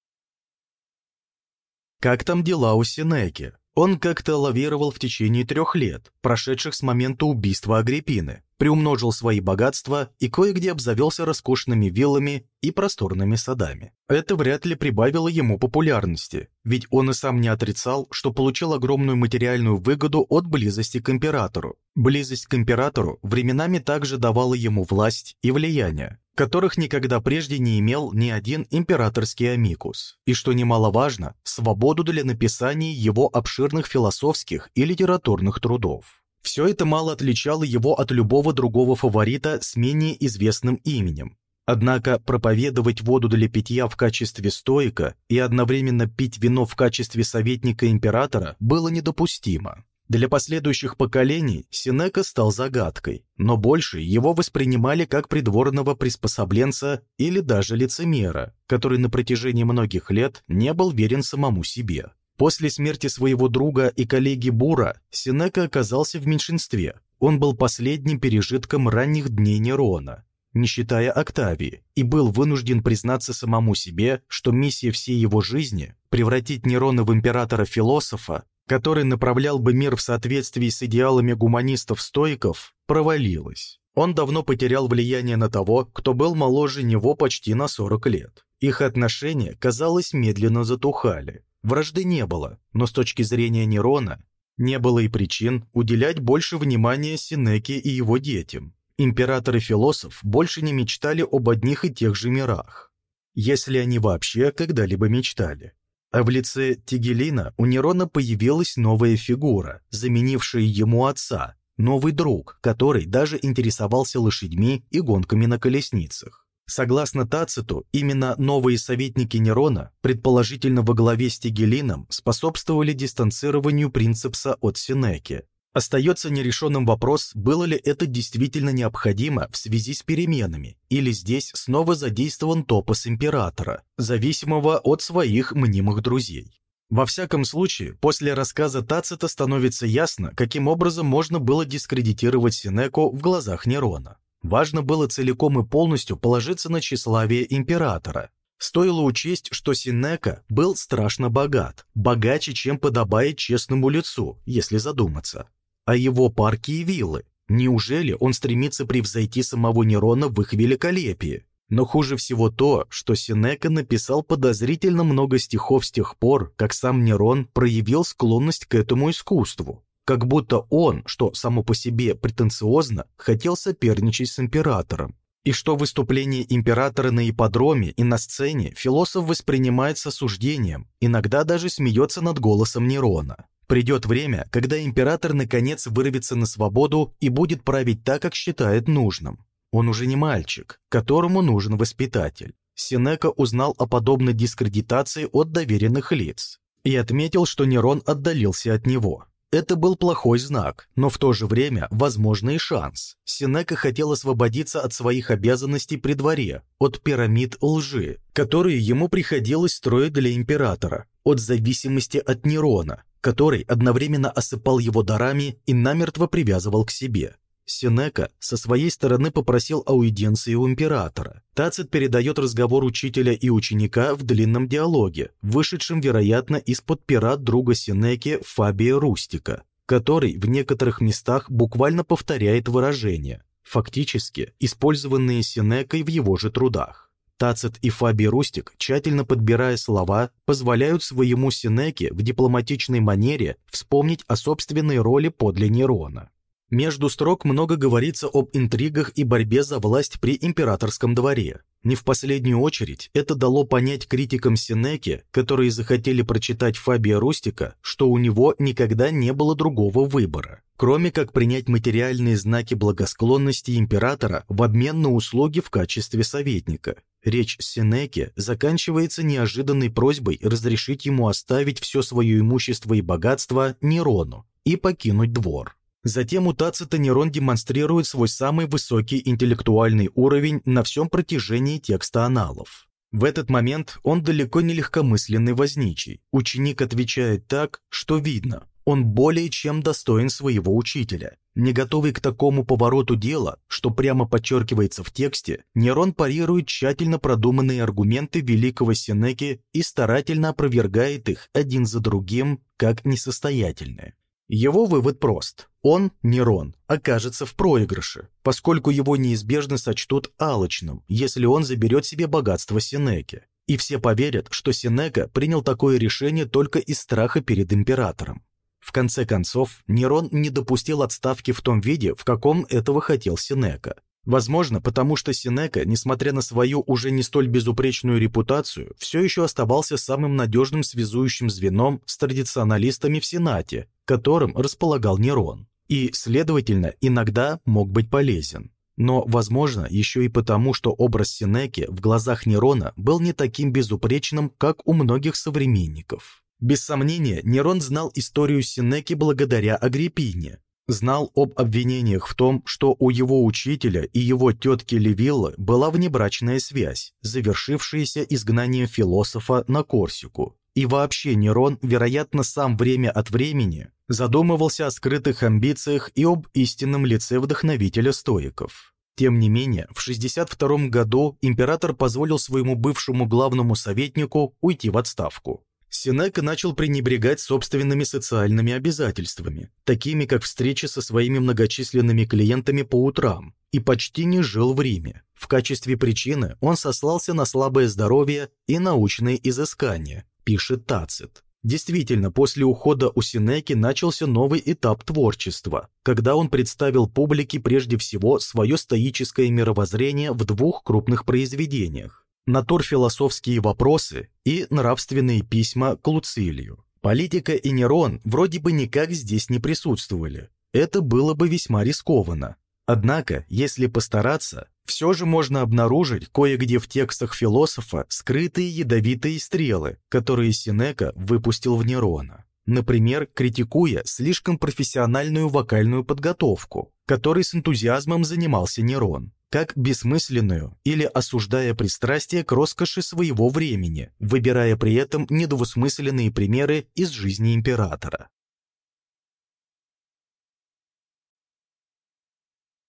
[SPEAKER 1] Как там дела у Сенеки? Он как-то лавировал в течение трех лет, прошедших с момента убийства Агриппины, приумножил свои богатства и кое-где обзавелся роскошными виллами и просторными садами. Это вряд ли прибавило ему популярности, ведь он и сам не отрицал, что получил огромную материальную выгоду от близости к императору. Близость к императору временами также давала ему власть и влияние, которых никогда прежде не имел ни один императорский амикус. И что немаловажно, свободу для написания его обширных философских и литературных трудов. Все это мало отличало его от любого другого фаворита с менее известным именем. Однако проповедовать воду для питья в качестве стоика и одновременно пить вино в качестве советника императора было недопустимо. Для последующих поколений Синека стал загадкой, но больше его воспринимали как придворного приспособленца или даже лицемера, который на протяжении многих лет не был верен самому себе. После смерти своего друга и коллеги Бура Синека оказался в меньшинстве. Он был последним пережитком ранних дней Нерона, не считая Октавии, и был вынужден признаться самому себе, что миссия всей его жизни – превратить Нерона в императора-философа, который направлял бы мир в соответствии с идеалами гуманистов-стоиков, провалилась. Он давно потерял влияние на того, кто был моложе него почти на 40 лет. Их отношения, казалось, медленно затухали. Вражды не было, но с точки зрения Нерона не было и причин уделять больше внимания Синеке и его детям. Император и философ больше не мечтали об одних и тех же мирах, если они вообще когда-либо мечтали. А в лице Тигелина у Нерона появилась новая фигура, заменившая ему отца, новый друг, который даже интересовался лошадьми и гонками на колесницах. Согласно Тациту, именно новые советники Нерона, предположительно во главе с Тигелином, способствовали дистанцированию принципса от Синеки. Остается нерешенным вопрос, было ли это действительно необходимо в связи с переменами, или здесь снова задействован топос императора, зависимого от своих мнимых друзей. Во всяком случае, после рассказа Тацита становится ясно, каким образом можно было дискредитировать Синеку в глазах Нерона. Важно было целиком и полностью положиться на тщеславие императора. Стоило учесть, что Синека был страшно богат, богаче, чем подобает честному лицу, если задуматься. А его парки и виллы. Неужели он стремится превзойти самого Нерона в их великолепии? Но хуже всего то, что Синека написал подозрительно много стихов с тех пор, как сам Нерон проявил склонность к этому искусству как будто он, что само по себе претенциозно, хотел соперничать с императором. И что выступление императора на ипподроме и на сцене философ воспринимает с осуждением, иногда даже смеется над голосом Нерона. Придет время, когда император наконец вырвется на свободу и будет править так, как считает нужным. Он уже не мальчик, которому нужен воспитатель. Синека узнал о подобной дискредитации от доверенных лиц и отметил, что Нерон отдалился от него. Это был плохой знак, но в то же время возможный шанс. Синека хотел освободиться от своих обязанностей при дворе, от пирамид лжи, которые ему приходилось строить для императора, от зависимости от Нерона, который одновременно осыпал его дарами и намертво привязывал к себе. Сенека со своей стороны попросил аудиенции у императора. Тацит передает разговор учителя и ученика в длинном диалоге, вышедшем, вероятно, из-под пера друга Сенеки Фабия Рустика, который в некоторых местах буквально повторяет выражения, фактически использованные Сенекой в его же трудах. Тацит и Фабий Рустик, тщательно подбирая слова, позволяют своему Сенеке в дипломатичной манере вспомнить о собственной роли подле Нерона. Между строк много говорится об интригах и борьбе за власть при императорском дворе. Не в последнюю очередь это дало понять критикам Сенеки, которые захотели прочитать Фабия Рустика, что у него никогда не было другого выбора, кроме как принять материальные знаки благосклонности императора в обмен на услуги в качестве советника. Речь Сенеки заканчивается неожиданной просьбой разрешить ему оставить все свое имущество и богатство Нерону и покинуть двор. Затем у Тацита Нерон демонстрирует свой самый высокий интеллектуальный уровень на всем протяжении текста аналов. В этот момент он далеко не легкомысленный возничий. Ученик отвечает так, что видно, он более чем достоин своего учителя. Не готовый к такому повороту дела, что прямо подчеркивается в тексте, Нерон парирует тщательно продуманные аргументы великого Сенеки и старательно опровергает их один за другим, как несостоятельные. Его вывод прост. Он, Нерон, окажется в проигрыше, поскольку его неизбежно сочтут алчным, если он заберет себе богатство Сенеки. И все поверят, что Сенека принял такое решение только из страха перед императором. В конце концов, Нерон не допустил отставки в том виде, в каком этого хотел Сенека. Возможно, потому что Синека, несмотря на свою уже не столь безупречную репутацию, все еще оставался самым надежным связующим звеном с традиционалистами в Сенате, которым располагал Нерон, и, следовательно, иногда мог быть полезен. Но, возможно, еще и потому, что образ Синеки в глазах Нерона был не таким безупречным, как у многих современников. Без сомнения, Нерон знал историю Синеки благодаря Агриппине, знал об обвинениях в том, что у его учителя и его тетки Левиллы была внебрачная связь, завершившаяся изгнанием философа на Корсику. И вообще Нерон, вероятно, сам время от времени задумывался о скрытых амбициях и об истинном лице вдохновителя стоиков. Тем не менее, в 62 году император позволил своему бывшему главному советнику уйти в отставку. Сенека начал пренебрегать собственными социальными обязательствами, такими как встречи со своими многочисленными клиентами по утрам, и почти не жил в Риме. В качестве причины он сослался на слабое здоровье и научные изыскания, пишет Тацит. Действительно, после ухода у Синеки начался новый этап творчества, когда он представил публике прежде всего свое стоическое мировоззрение в двух крупных произведениях натурфилософские вопросы и нравственные письма к Луцилию. Политика и Нерон вроде бы никак здесь не присутствовали. Это было бы весьма рискованно. Однако, если постараться, все же можно обнаружить кое-где в текстах философа скрытые ядовитые стрелы, которые Синека выпустил в Нерона. Например, критикуя слишком профессиональную вокальную подготовку, которой с энтузиазмом занимался Нерон как бессмысленную или осуждая пристрастие к роскоши своего времени, выбирая при этом недвусмысленные примеры из жизни императора.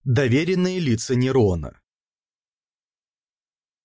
[SPEAKER 1] Доверенные лица Нерона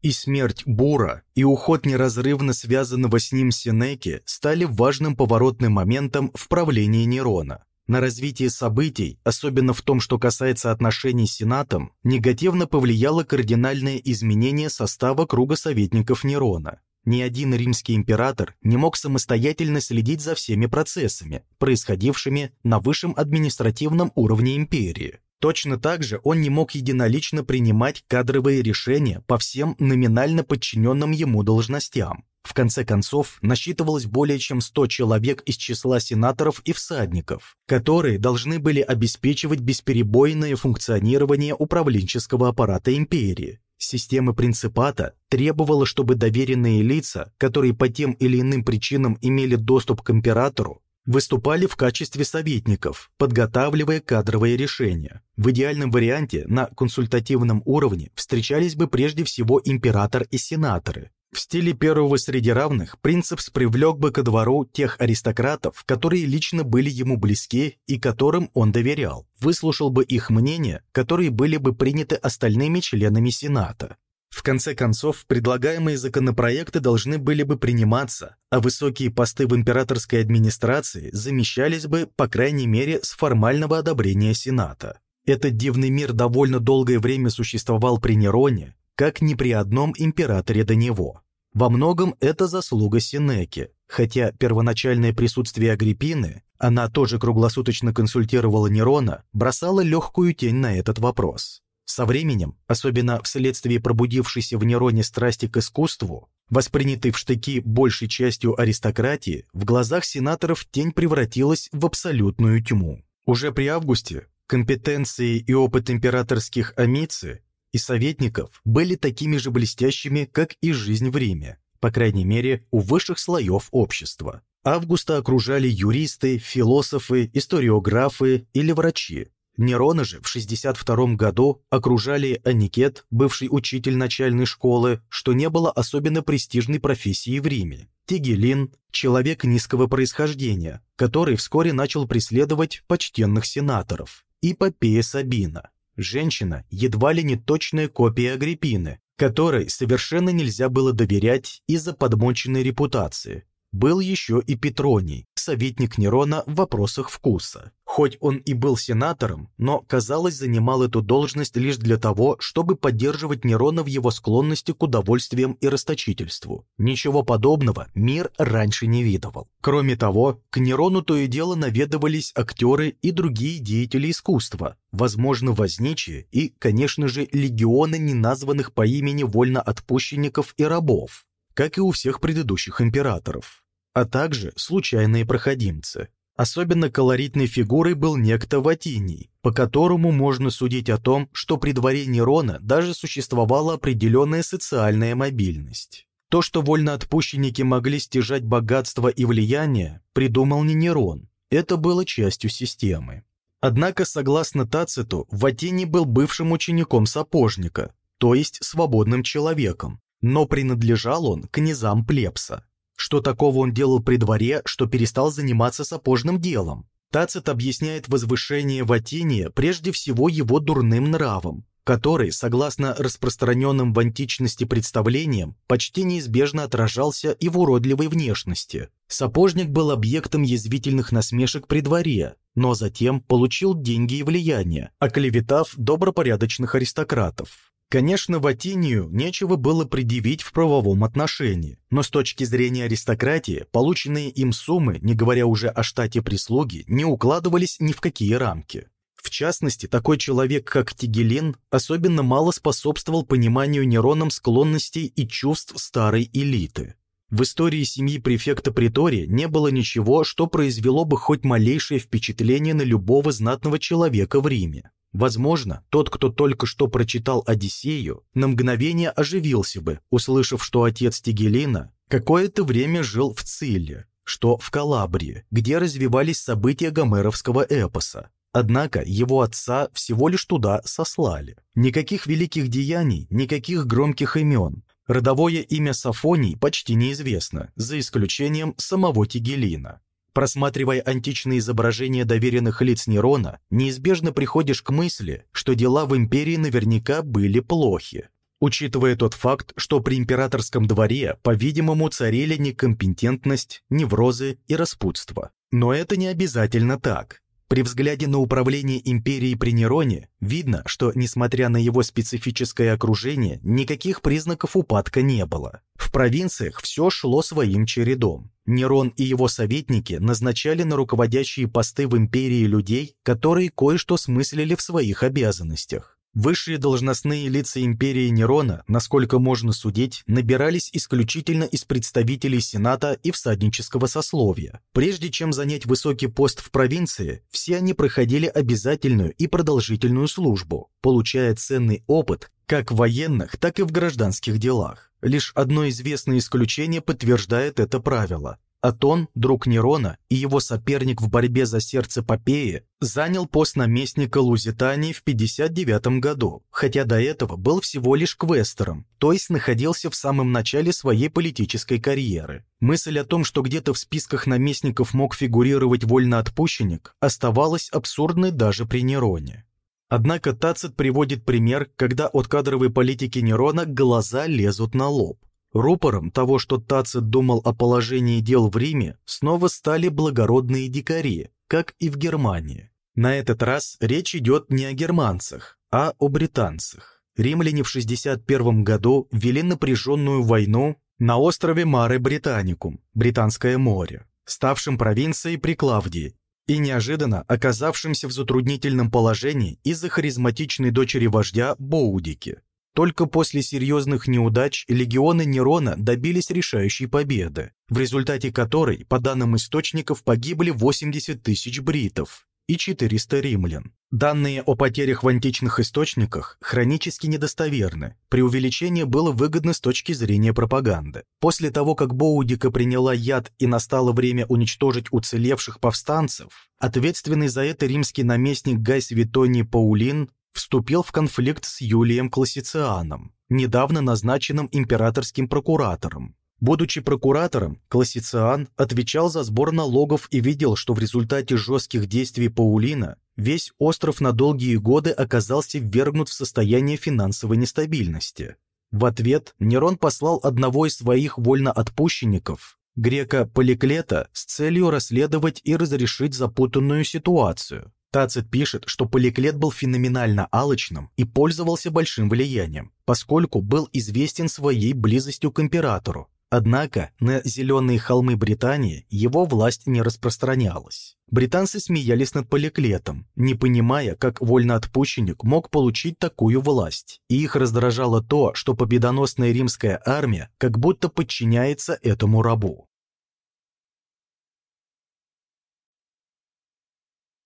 [SPEAKER 1] и смерть Бура, и уход неразрывно связанного с ним Сенеки стали важным поворотным моментом в правлении Нерона. На развитие событий, особенно в том, что касается отношений с Сенатом, негативно повлияло кардинальное изменение состава круга советников Нерона. Ни один римский император не мог самостоятельно следить за всеми процессами, происходившими на высшем административном уровне империи. Точно так же он не мог единолично принимать кадровые решения по всем номинально подчиненным ему должностям. В конце концов, насчитывалось более чем 100 человек из числа сенаторов и всадников, которые должны были обеспечивать бесперебойное функционирование управленческого аппарата империи. Система принципата требовала, чтобы доверенные лица, которые по тем или иным причинам имели доступ к императору, выступали в качестве советников, подготавливая кадровые решения. В идеальном варианте на консультативном уровне встречались бы прежде всего император и сенаторы, В стиле первого среди равных принцепс привлек бы ко двору тех аристократов, которые лично были ему близки и которым он доверял, выслушал бы их мнения, которые были бы приняты остальными членами Сената. В конце концов, предлагаемые законопроекты должны были бы приниматься, а высокие посты в императорской администрации замещались бы, по крайней мере, с формального одобрения Сената. Этот дивный мир довольно долгое время существовал при Нероне, как ни при одном императоре до него. Во многом это заслуга Синеки, хотя первоначальное присутствие Агриппины, она тоже круглосуточно консультировала Нерона, бросало легкую тень на этот вопрос. Со временем, особенно вследствие пробудившейся в Нероне страсти к искусству, воспринятой в штыки большей частью аристократии, в глазах сенаторов тень превратилась в абсолютную тьму. Уже при августе компетенции и опыт императорских амицы и советников были такими же блестящими, как и жизнь в Риме, по крайней мере, у высших слоев общества. Августа окружали юристы, философы, историографы или врачи. Нерона же в 62 году окружали Аникет, бывший учитель начальной школы, что не было особенно престижной профессией в Риме. Тигелин – человек низкого происхождения, который вскоре начал преследовать почтенных сенаторов. И Попея Сабина, Женщина едва ли не точная копия Агриппины, которой совершенно нельзя было доверять из-за подмоченной репутации. Был еще и Петроний, советник Нерона в вопросах вкуса. Хоть он и был сенатором, но, казалось, занимал эту должность лишь для того, чтобы поддерживать Нерона в его склонности к удовольствиям и расточительству. Ничего подобного мир раньше не видывал. Кроме того, к Нерону то и дело наведывались актеры и другие деятели искусства, возможно, возничие и, конечно же, легионы неназванных по имени вольноотпущенников и рабов, как и у всех предыдущих императоров, а также случайные проходимцы. Особенно колоритной фигурой был некто Ватиний, по которому можно судить о том, что при дворе Нерона даже существовала определенная социальная мобильность. То, что вольноотпущенники могли стяжать богатство и влияние, придумал не Нерон, это было частью системы. Однако, согласно Тациту, Ватиний был бывшим учеником сапожника, то есть свободным человеком, но принадлежал он к низам плебса. Что такого он делал при дворе, что перестал заниматься сапожным делом? Тацит объясняет возвышение Ватиния прежде всего его дурным нравом, который, согласно распространенным в античности представлениям, почти неизбежно отражался и в уродливой внешности. Сапожник был объектом язвительных насмешек при дворе, но затем получил деньги и влияние, оклеветав добропорядочных аристократов. Конечно, Ватинию нечего было предъявить в правовом отношении, но с точки зрения аристократии, полученные им суммы, не говоря уже о штате прислуги, не укладывались ни в какие рамки. В частности, такой человек, как Тигелин, особенно мало способствовал пониманию Нероном склонностей и чувств старой элиты. В истории семьи префекта Притория не было ничего, что произвело бы хоть малейшее впечатление на любого знатного человека в Риме. Возможно, тот, кто только что прочитал «Одиссею», на мгновение оживился бы, услышав, что отец Тигелина какое-то время жил в Цилле, что в Калабрии, где развивались события гомеровского эпоса. Однако его отца всего лишь туда сослали. Никаких великих деяний, никаких громких имен. Родовое имя Сафоний почти неизвестно, за исключением самого Тигелина. Просматривая античные изображения доверенных лиц Нерона, неизбежно приходишь к мысли, что дела в империи наверняка были плохи. Учитывая тот факт, что при императорском дворе, по-видимому, царили некомпетентность, неврозы и распутство. Но это не обязательно так. При взгляде на управление империей при Нероне видно, что, несмотря на его специфическое окружение, никаких признаков упадка не было. В провинциях все шло своим чередом. Нерон и его советники назначали на руководящие посты в империи людей, которые кое-что смыслили в своих обязанностях. Высшие должностные лица империи Нерона, насколько можно судить, набирались исключительно из представителей Сената и всаднического сословия. Прежде чем занять высокий пост в провинции, все они проходили обязательную и продолжительную службу, получая ценный опыт как в военных, так и в гражданских делах. Лишь одно известное исключение подтверждает это правило. Атон, друг Нерона и его соперник в борьбе за сердце Попеи, занял пост наместника Лузитании в 59 году, хотя до этого был всего лишь квестером, то есть находился в самом начале своей политической карьеры. Мысль о том, что где-то в списках наместников мог фигурировать вольноотпущенник, оставалась абсурдной даже при Нероне. Однако Тацит приводит пример, когда от кадровой политики Нерона глаза лезут на лоб. Рупором того, что Тацит думал о положении дел в Риме, снова стали благородные дикари, как и в Германии. На этот раз речь идет не о германцах, а о британцах. Римляне в 61 году вели напряженную войну на острове Маре Британикум, Британское море, ставшем провинцией при Клавдии, и неожиданно оказавшимся в затруднительном положении из-за харизматичной дочери вождя Боудики. Только после серьезных неудач легионы Нерона добились решающей победы, в результате которой, по данным источников, погибли 80 тысяч бритов и 400 римлян. Данные о потерях в античных источниках хронически недостоверны, преувеличение было выгодно с точки зрения пропаганды. После того, как Боудика приняла яд и настало время уничтожить уцелевших повстанцев, ответственный за это римский наместник Гай Светоний Паулин вступил в конфликт с Юлием Классицианом, недавно назначенным императорским прокуратором. Будучи прокуратором, Классициан отвечал за сбор налогов и видел, что в результате жестких действий Паулина весь остров на долгие годы оказался ввергнут в состояние финансовой нестабильности. В ответ Нерон послал одного из своих вольноотпущенников, грека Поликлета, с целью расследовать и разрешить запутанную ситуацию. Тацит пишет, что Поликлет был феноменально алчным и пользовался большим влиянием, поскольку был известен своей близостью к императору, Однако на зеленые холмы Британии его власть не распространялась. Британцы смеялись над Поликлетом, не понимая, как вольноотпущенник мог получить такую власть. И их раздражало то, что победоносная римская армия как будто подчиняется этому рабу.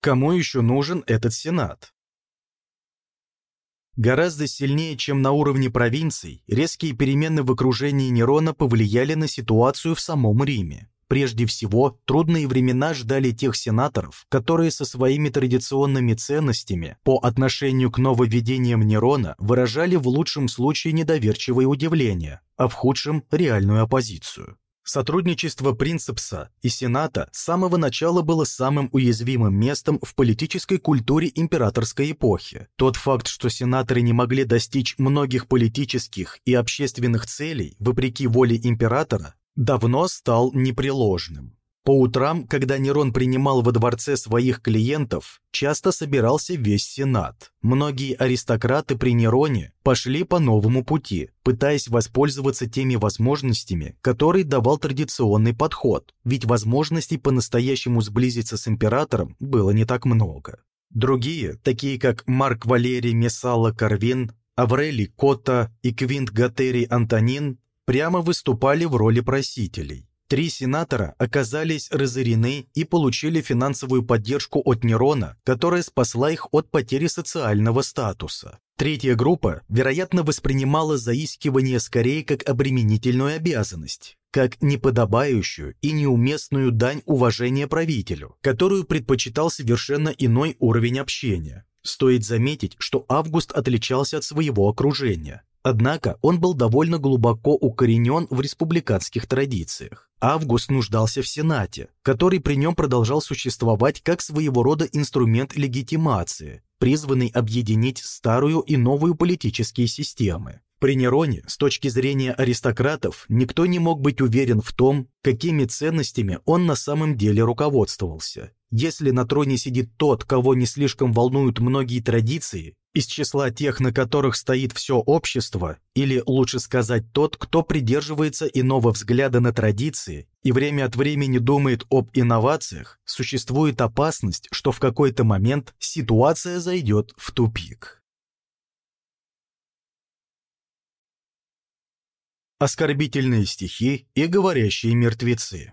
[SPEAKER 1] Кому еще нужен этот сенат? Гораздо сильнее, чем на уровне провинций, резкие перемены в окружении Нерона повлияли на ситуацию в самом Риме. Прежде всего, трудные времена ждали тех сенаторов, которые со своими традиционными ценностями по отношению к нововведениям Нерона выражали в лучшем случае недоверчивое удивление, а в худшем – реальную оппозицию. Сотрудничество Принцепса и Сената с самого начала было самым уязвимым местом в политической культуре императорской эпохи. Тот факт, что сенаторы не могли достичь многих политических и общественных целей вопреки воле императора, давно стал непреложным. По утрам, когда Нерон принимал во дворце своих клиентов, часто собирался весь Сенат. Многие аристократы при Нероне пошли по новому пути, пытаясь воспользоваться теми возможностями, которые давал традиционный подход, ведь возможностей по-настоящему сблизиться с императором было не так много. Другие, такие как Марк Валерий Мессала Карвин, Аврелий Кота и Квинт Гатерий Антонин, прямо выступали в роли просителей. Три сенатора оказались разорены и получили финансовую поддержку от Нерона, которая спасла их от потери социального статуса. Третья группа, вероятно, воспринимала заискивание скорее как обременительную обязанность, как неподобающую и неуместную дань уважения правителю, которую предпочитал совершенно иной уровень общения. Стоит заметить, что Август отличался от своего окружения. Однако он был довольно глубоко укоренен в республиканских традициях. Август нуждался в Сенате, который при нем продолжал существовать как своего рода инструмент легитимации, призванный объединить старую и новую политические системы. При Нероне, с точки зрения аристократов, никто не мог быть уверен в том, какими ценностями он на самом деле руководствовался. Если на троне сидит тот, кого не слишком волнуют многие традиции, из числа тех, на которых стоит все общество, или лучше сказать тот, кто придерживается иного взгляда на традиции и время от времени думает об инновациях, существует опасность, что в какой-то момент ситуация зайдет в тупик. Оскорбительные стихи и говорящие мертвецы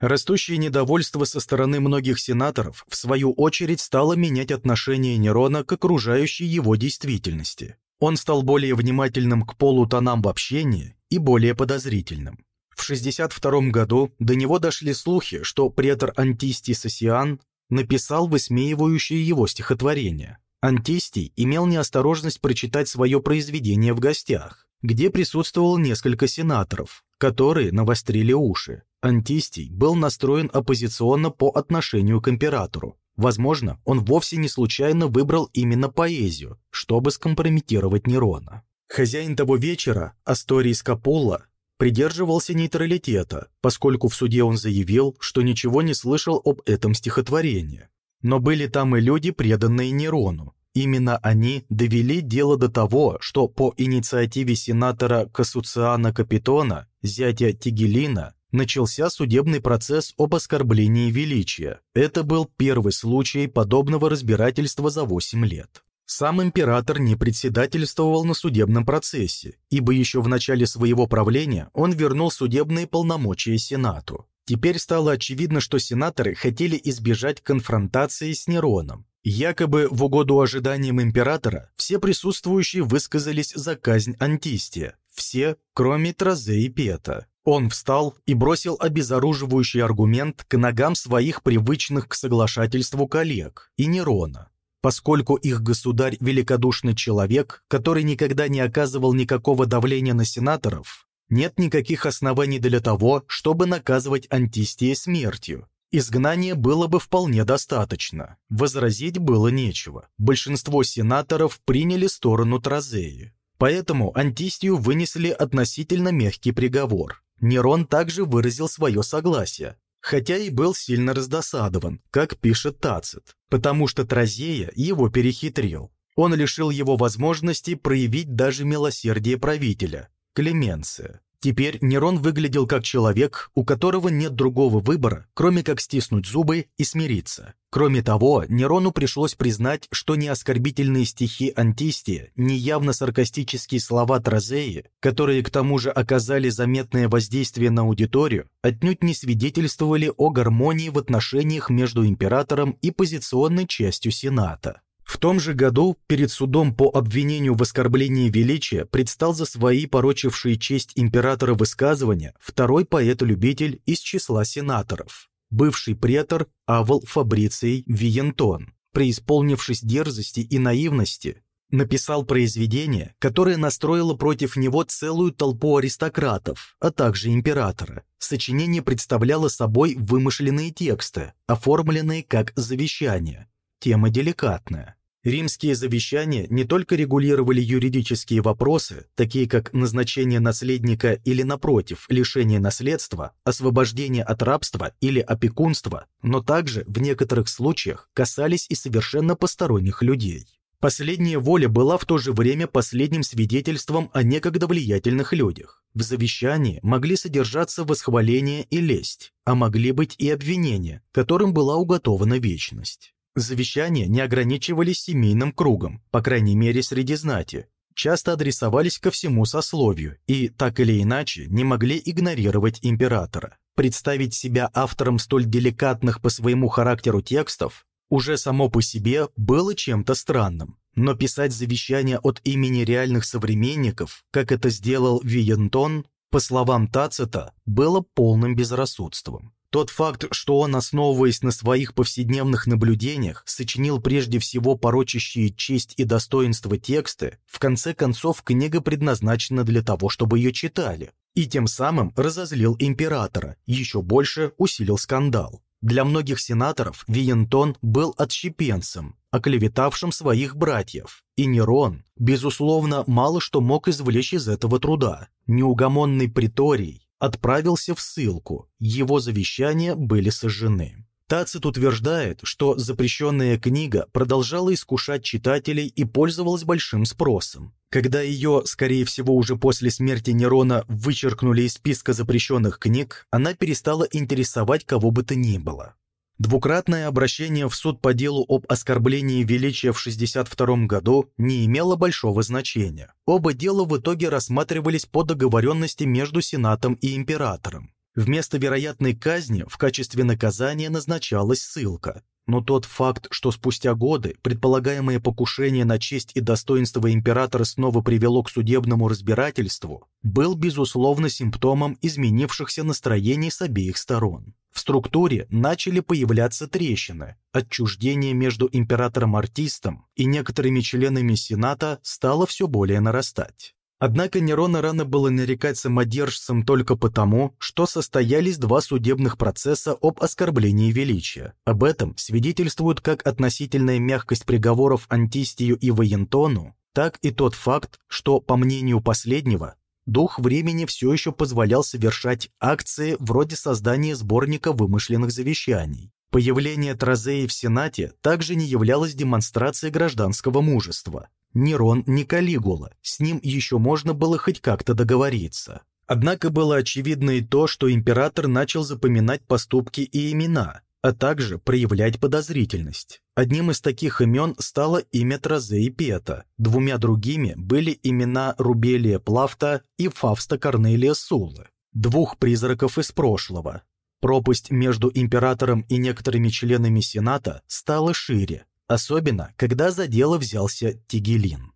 [SPEAKER 1] Растущее недовольство со стороны многих сенаторов, в свою очередь, стало менять отношение Нерона к окружающей его действительности. Он стал более внимательным к полутонам в общении и более подозрительным. В 62 году до него дошли слухи, что претор Антистий Сосиан написал высмеивающее его стихотворение. Антистий имел неосторожность прочитать свое произведение в гостях, где присутствовало несколько сенаторов, которые навострили уши. Антистий был настроен оппозиционно по отношению к императору. Возможно, он вовсе не случайно выбрал именно поэзию, чтобы скомпрометировать Нерона. Хозяин того вечера, Асторий Скапулла, придерживался нейтралитета, поскольку в суде он заявил, что ничего не слышал об этом стихотворении. Но были там и люди, преданные Нерону. Именно они довели дело до того, что по инициативе сенатора Кассуциана Капитона, зятя Тигелина, начался судебный процесс об оскорблении величия. Это был первый случай подобного разбирательства за 8 лет. Сам император не председательствовал на судебном процессе, ибо еще в начале своего правления он вернул судебные полномочия Сенату. Теперь стало очевидно, что сенаторы хотели избежать конфронтации с Нероном. Якобы в угоду ожиданиям императора все присутствующие высказались за казнь Антистия, все, кроме Трозе и Пета. Он встал и бросил обезоруживающий аргумент к ногам своих привычных к соглашательству коллег и Нерона поскольку их государь – великодушный человек, который никогда не оказывал никакого давления на сенаторов, нет никаких оснований для того, чтобы наказывать Антистия смертью. Изгнание было бы вполне достаточно. Возразить было нечего. Большинство сенаторов приняли сторону Тразеи. Поэтому Антистию вынесли относительно мягкий приговор. Нерон также выразил свое согласие, хотя и был сильно раздосадован, как пишет Тацит, потому что Тразея его перехитрил. Он лишил его возможности проявить даже милосердие правителя, Клеменция. Теперь Нерон выглядел как человек, у которого нет другого выбора, кроме как стиснуть зубы и смириться. Кроме того, Нерону пришлось признать, что ни оскорбительные стихи Антистия, ни явно саркастические слова Тразеи, которые к тому же оказали заметное воздействие на аудиторию, отнюдь не свидетельствовали о гармонии в отношениях между императором и позиционной частью Сената. В том же году перед судом по обвинению в оскорблении величия предстал за свои порочившие честь императора высказывания второй поэт-любитель из числа сенаторов, бывший претор Авл Фабриций Виентон, преисполнившись дерзости и наивности, написал произведение, которое настроило против него целую толпу аристократов, а также императора. Сочинение представляло собой вымышленные тексты, оформленные как завещание. Тема деликатная. Римские завещания не только регулировали юридические вопросы, такие как назначение наследника или, напротив, лишение наследства, освобождение от рабства или опекунства, но также в некоторых случаях касались и совершенно посторонних людей. Последняя воля была в то же время последним свидетельством о некогда влиятельных людях. В завещании могли содержаться восхваление и лесть, а могли быть и обвинения, которым была уготована вечность. Завещания не ограничивались семейным кругом, по крайней мере среди знати, часто адресовались ко всему сословию и, так или иначе, не могли игнорировать императора. Представить себя автором столь деликатных по своему характеру текстов уже само по себе было чем-то странным. Но писать завещание от имени реальных современников, как это сделал Виентон, по словам Тацита, было полным безрассудством. Тот факт, что он, основываясь на своих повседневных наблюдениях, сочинил прежде всего порочащие честь и достоинство тексты, в конце концов книга предназначена для того, чтобы ее читали, и тем самым разозлил императора, еще больше усилил скандал. Для многих сенаторов Виентон был отщепенцем, оклеветавшим своих братьев, и Нерон, безусловно, мало что мог извлечь из этого труда. Неугомонный приторий, отправился в ссылку, его завещания были сожжены. Тацит утверждает, что запрещенная книга продолжала искушать читателей и пользовалась большим спросом. Когда ее, скорее всего, уже после смерти Нерона вычеркнули из списка запрещенных книг, она перестала интересовать кого бы то ни было. Двукратное обращение в суд по делу об оскорблении величия в 62 году не имело большого значения. Оба дела в итоге рассматривались по договоренности между Сенатом и Императором. Вместо вероятной казни в качестве наказания назначалась ссылка. но тот факт, что спустя годы предполагаемое покушение на честь и достоинство императора снова привело к судебному разбирательству, был, безусловно, симптомом изменившихся настроений с обеих сторон. В структуре начали появляться трещины, отчуждение между императором-артистом и некоторыми членами Сената стало все более нарастать. Однако Нерона рано было нарекать самодержцем только потому, что состоялись два судебных процесса об оскорблении величия. Об этом свидетельствует как относительная мягкость приговоров Антистию и Воентону, так и тот факт, что, по мнению последнего, дух времени все еще позволял совершать акции вроде создания сборника вымышленных завещаний. Появление Тразеи в Сенате также не являлось демонстрацией гражданского мужества. Нерон не Калигула, с ним еще можно было хоть как-то договориться. Однако было очевидно и то, что император начал запоминать поступки и имена, а также проявлять подозрительность. Одним из таких имен стало имя Трозе и Пета, двумя другими были имена Рубелия Плафта и Фавста Корнелия Сулы, двух призраков из прошлого. Пропасть между императором и некоторыми членами Сената стала шире, особенно когда за дело взялся Тигелин.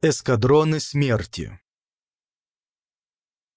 [SPEAKER 1] Эскадроны смерти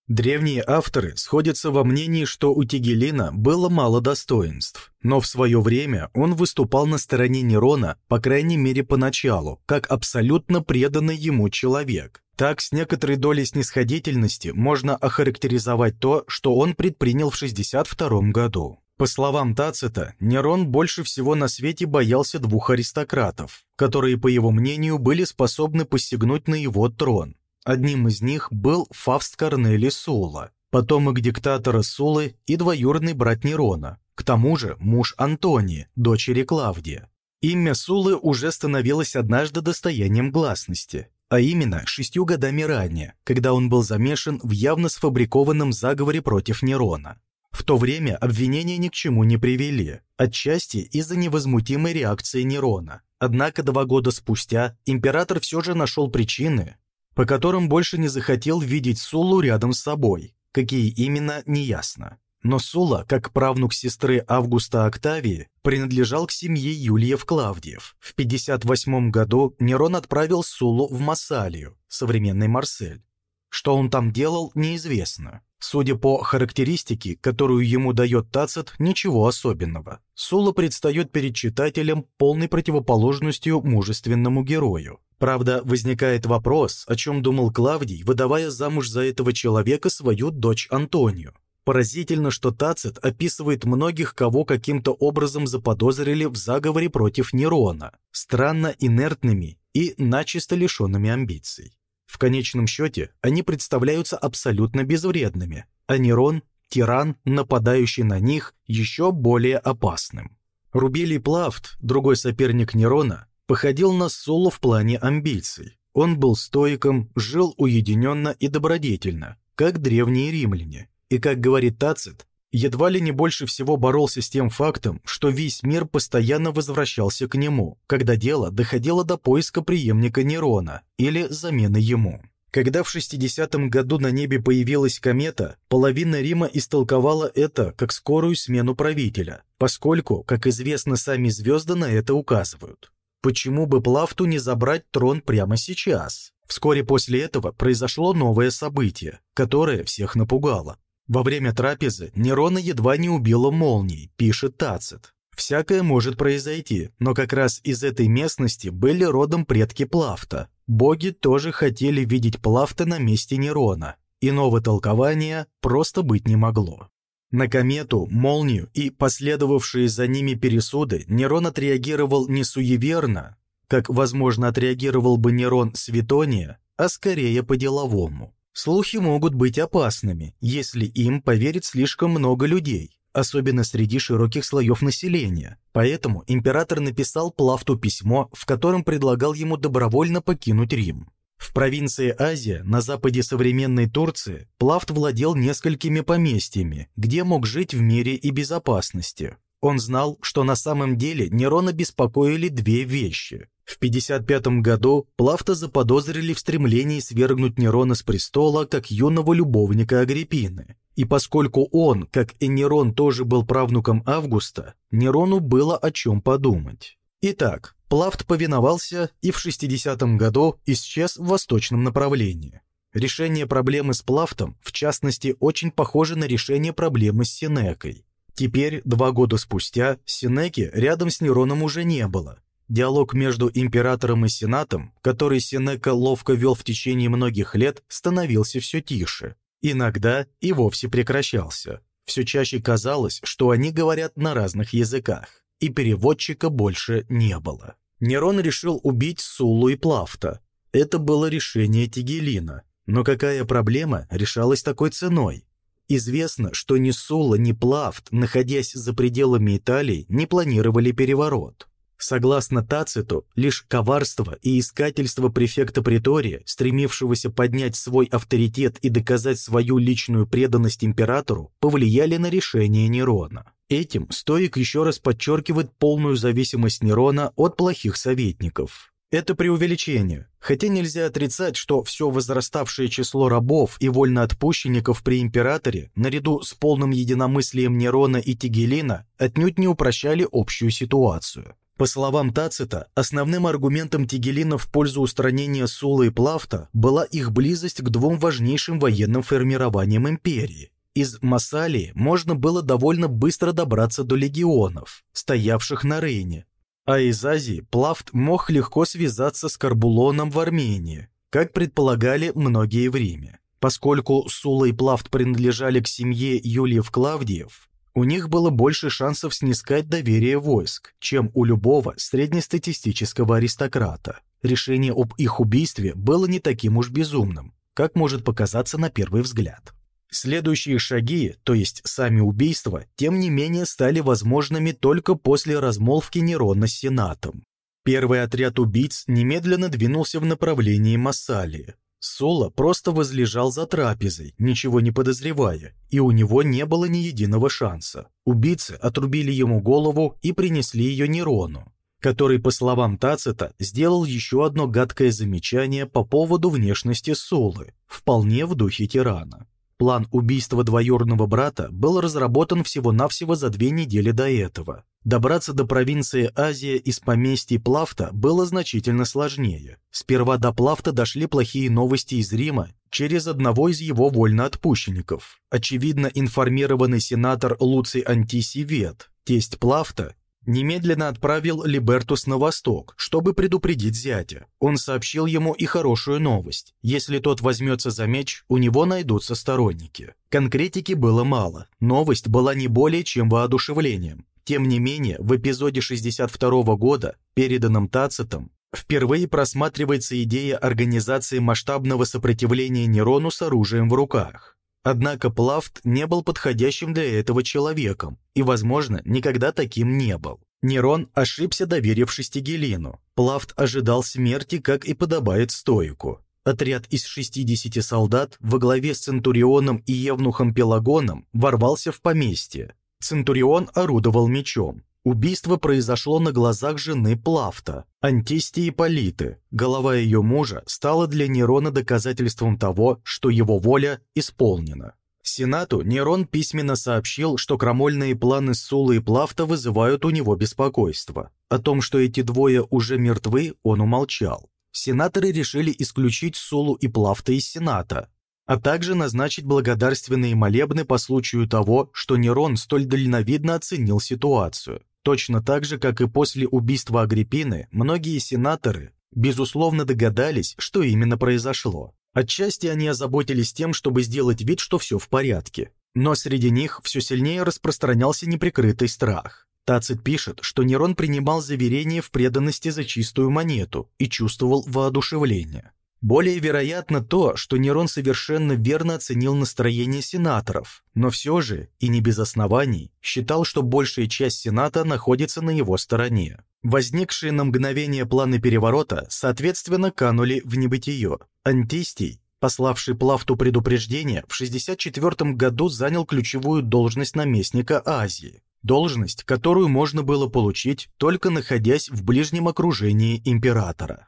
[SPEAKER 1] Древние авторы сходятся во мнении, что у Тигелина было мало достоинств, но в свое время он выступал на стороне Нерона, по крайней мере поначалу, как абсолютно преданный ему человек. Так, с некоторой долей снисходительности можно охарактеризовать то, что он предпринял в 62 году. По словам Тацита, Нерон больше всего на свете боялся двух аристократов, которые, по его мнению, были способны посягнуть на его трон. Одним из них был Фавст Корнелий Сула, потомок диктатора Сулы и двоюродный брат Нерона, к тому же муж Антонии, дочери Клавдия. Имя Сулы уже становилось однажды достоянием гласности, а именно шестью годами ранее, когда он был замешан в явно сфабрикованном заговоре против Нерона. В то время обвинения ни к чему не привели, отчасти из-за невозмутимой реакции Нерона. Однако два года спустя император все же нашел причины, по которым больше не захотел видеть Сулу рядом с собой. Какие именно, неясно. Но Сула, как правнук сестры Августа Октавии, принадлежал к семье Юлиев-Клавдиев. В 58 году Нерон отправил Сулу в Массалию, современный Марсель. Что он там делал, неизвестно. Судя по характеристике, которую ему дает Тацит, ничего особенного. Сула предстает перед читателем полной противоположностью мужественному герою. Правда, возникает вопрос, о чем думал Клавдий, выдавая замуж за этого человека свою дочь Антонию. Поразительно, что Тацит описывает многих, кого каким-то образом заподозрили в заговоре против Нерона, странно инертными и начисто лишенными амбиций. В конечном счете они представляются абсолютно безвредными, а Нерон – тиран, нападающий на них, еще более опасным. Рубилий Плафт, другой соперник Нерона, походил на Соло в плане амбиций. Он был стоиком, жил уединенно и добродетельно, как древние римляне. И, как говорит Тацит, едва ли не больше всего боролся с тем фактом, что весь мир постоянно возвращался к нему, когда дело доходило до поиска преемника Нерона или замены ему. Когда в 60-м году на небе появилась комета, половина Рима истолковала это как скорую смену правителя, поскольку, как известно, сами звезды на это указывают. Почему бы Плафту не забрать трон прямо сейчас? Вскоре после этого произошло новое событие, которое всех напугало. Во время трапезы Нерона едва не убила молнией, пишет Тацит. Всякое может произойти, но как раз из этой местности были родом предки Плафта. Боги тоже хотели видеть Плафта на месте Нерона. Иного толкования просто быть не могло. На комету, молнию и последовавшие за ними пересуды Нерон отреагировал не суеверно, как, возможно, отреагировал бы Нерон Светония, а скорее по-деловому. Слухи могут быть опасными, если им поверит слишком много людей, особенно среди широких слоев населения. Поэтому император написал Плафту письмо, в котором предлагал ему добровольно покинуть Рим. В провинции Азия, на западе современной Турции, Плафт владел несколькими поместьями, где мог жить в мире и безопасности. Он знал, что на самом деле Нерона беспокоили две вещи. В 55 году Плафта заподозрили в стремлении свергнуть Нерона с престола как юного любовника Агриппины. И поскольку он, как и Нерон, тоже был правнуком Августа, Нерону было о чем подумать. Итак, Плафт повиновался и в 60 году исчез в восточном направлении. Решение проблемы с Плафтом, в частности, очень похоже на решение проблемы с Синекой. Теперь, два года спустя, Синеки рядом с Нероном уже не было. Диалог между императором и сенатом, который Синека ловко вел в течение многих лет, становился все тише. Иногда и вовсе прекращался. Все чаще казалось, что они говорят на разных языках, и переводчика больше не было. Нерон решил убить Сулу и Плафта. Это было решение Тигелина. Но какая проблема решалась такой ценой? Известно, что ни Сула, ни Плафт, находясь за пределами Италии, не планировали переворот. Согласно Тациту, лишь коварство и искательство префекта Притория, стремившегося поднять свой авторитет и доказать свою личную преданность императору, повлияли на решение Нерона. Этим стоик еще раз подчеркивает полную зависимость Нерона от плохих советников. Это преувеличение, хотя нельзя отрицать, что все возраставшее число рабов и вольноотпущенников при императоре, наряду с полным единомыслием Нерона и Тигелина, отнюдь не упрощали общую ситуацию. По словам Тацита, основным аргументом Тигелина в пользу устранения Сула и Плафта была их близость к двум важнейшим военным формированиям империи. Из Массалии можно было довольно быстро добраться до легионов, стоявших на Рейне, а из Азии Плафт мог легко связаться с Карбулоном в Армении, как предполагали многие в Риме. Поскольку Сула и Плафт принадлежали к семье Юлиев-Клавдиев, у них было больше шансов снискать доверие войск, чем у любого среднестатистического аристократа. Решение об их убийстве было не таким уж безумным, как может показаться на первый взгляд. Следующие шаги, то есть сами убийства, тем не менее стали возможными только после размолвки Нерона с Сенатом. Первый отряд убийц немедленно двинулся в направлении Массалии. Соло просто возлежал за трапезой, ничего не подозревая, и у него не было ни единого шанса. Убийцы отрубили ему голову и принесли ее Нерону, который, по словам Тацита, сделал еще одно гадкое замечание по поводу внешности Солы, вполне в духе тирана. План убийства двоюродного брата был разработан всего-навсего за две недели до этого. Добраться до провинции Азия из поместья Плафта было значительно сложнее. Сперва до Плафта дошли плохие новости из Рима через одного из его вольноотпущенников. Очевидно, информированный сенатор Луций Антисивет, тесть Плафта, немедленно отправил Либертус на восток, чтобы предупредить зятя. Он сообщил ему и хорошую новость. Если тот возьмется за меч, у него найдутся сторонники. Конкретики было мало. Новость была не более чем воодушевлением. Тем не менее, в эпизоде 62 года, переданном Тацитом, впервые просматривается идея организации масштабного сопротивления Нерону с оружием в руках. Однако Плафт не был подходящим для этого человеком и, возможно, никогда таким не был. Нерон ошибся, доверившись Тигелину. Плафт ожидал смерти, как и подобает стоику. Отряд из 60 солдат во главе с Центурионом и Евнухом Пелагоном ворвался в поместье. Центурион орудовал мечом. Убийство произошло на глазах жены Плафта, Антистии Политы. Голова ее мужа стала для Нерона доказательством того, что его воля исполнена. Сенату Нерон письменно сообщил, что крамольные планы Сулы и Плафта вызывают у него беспокойство. О том, что эти двое уже мертвы, он умолчал. Сенаторы решили исключить Сулу и Плафта из Сената, а также назначить благодарственные молебны по случаю того, что Нерон столь дальновидно оценил ситуацию. Точно так же, как и после убийства Агриппины, многие сенаторы, безусловно, догадались, что именно произошло. Отчасти они озаботились тем, чтобы сделать вид, что все в порядке. Но среди них все сильнее распространялся неприкрытый страх. Тацит пишет, что Нерон принимал заверение в преданности за чистую монету и чувствовал воодушевление. Более вероятно то, что Нерон совершенно верно оценил настроение сенаторов, но все же, и не без оснований, считал, что большая часть Сената находится на его стороне. Возникшие на мгновение планы переворота, соответственно, канули в небытие. Антистий, пославший Плафту предупреждение, в 64 году занял ключевую должность наместника Азии. должность, которую можно было получить, только находясь в ближнем окружении императора.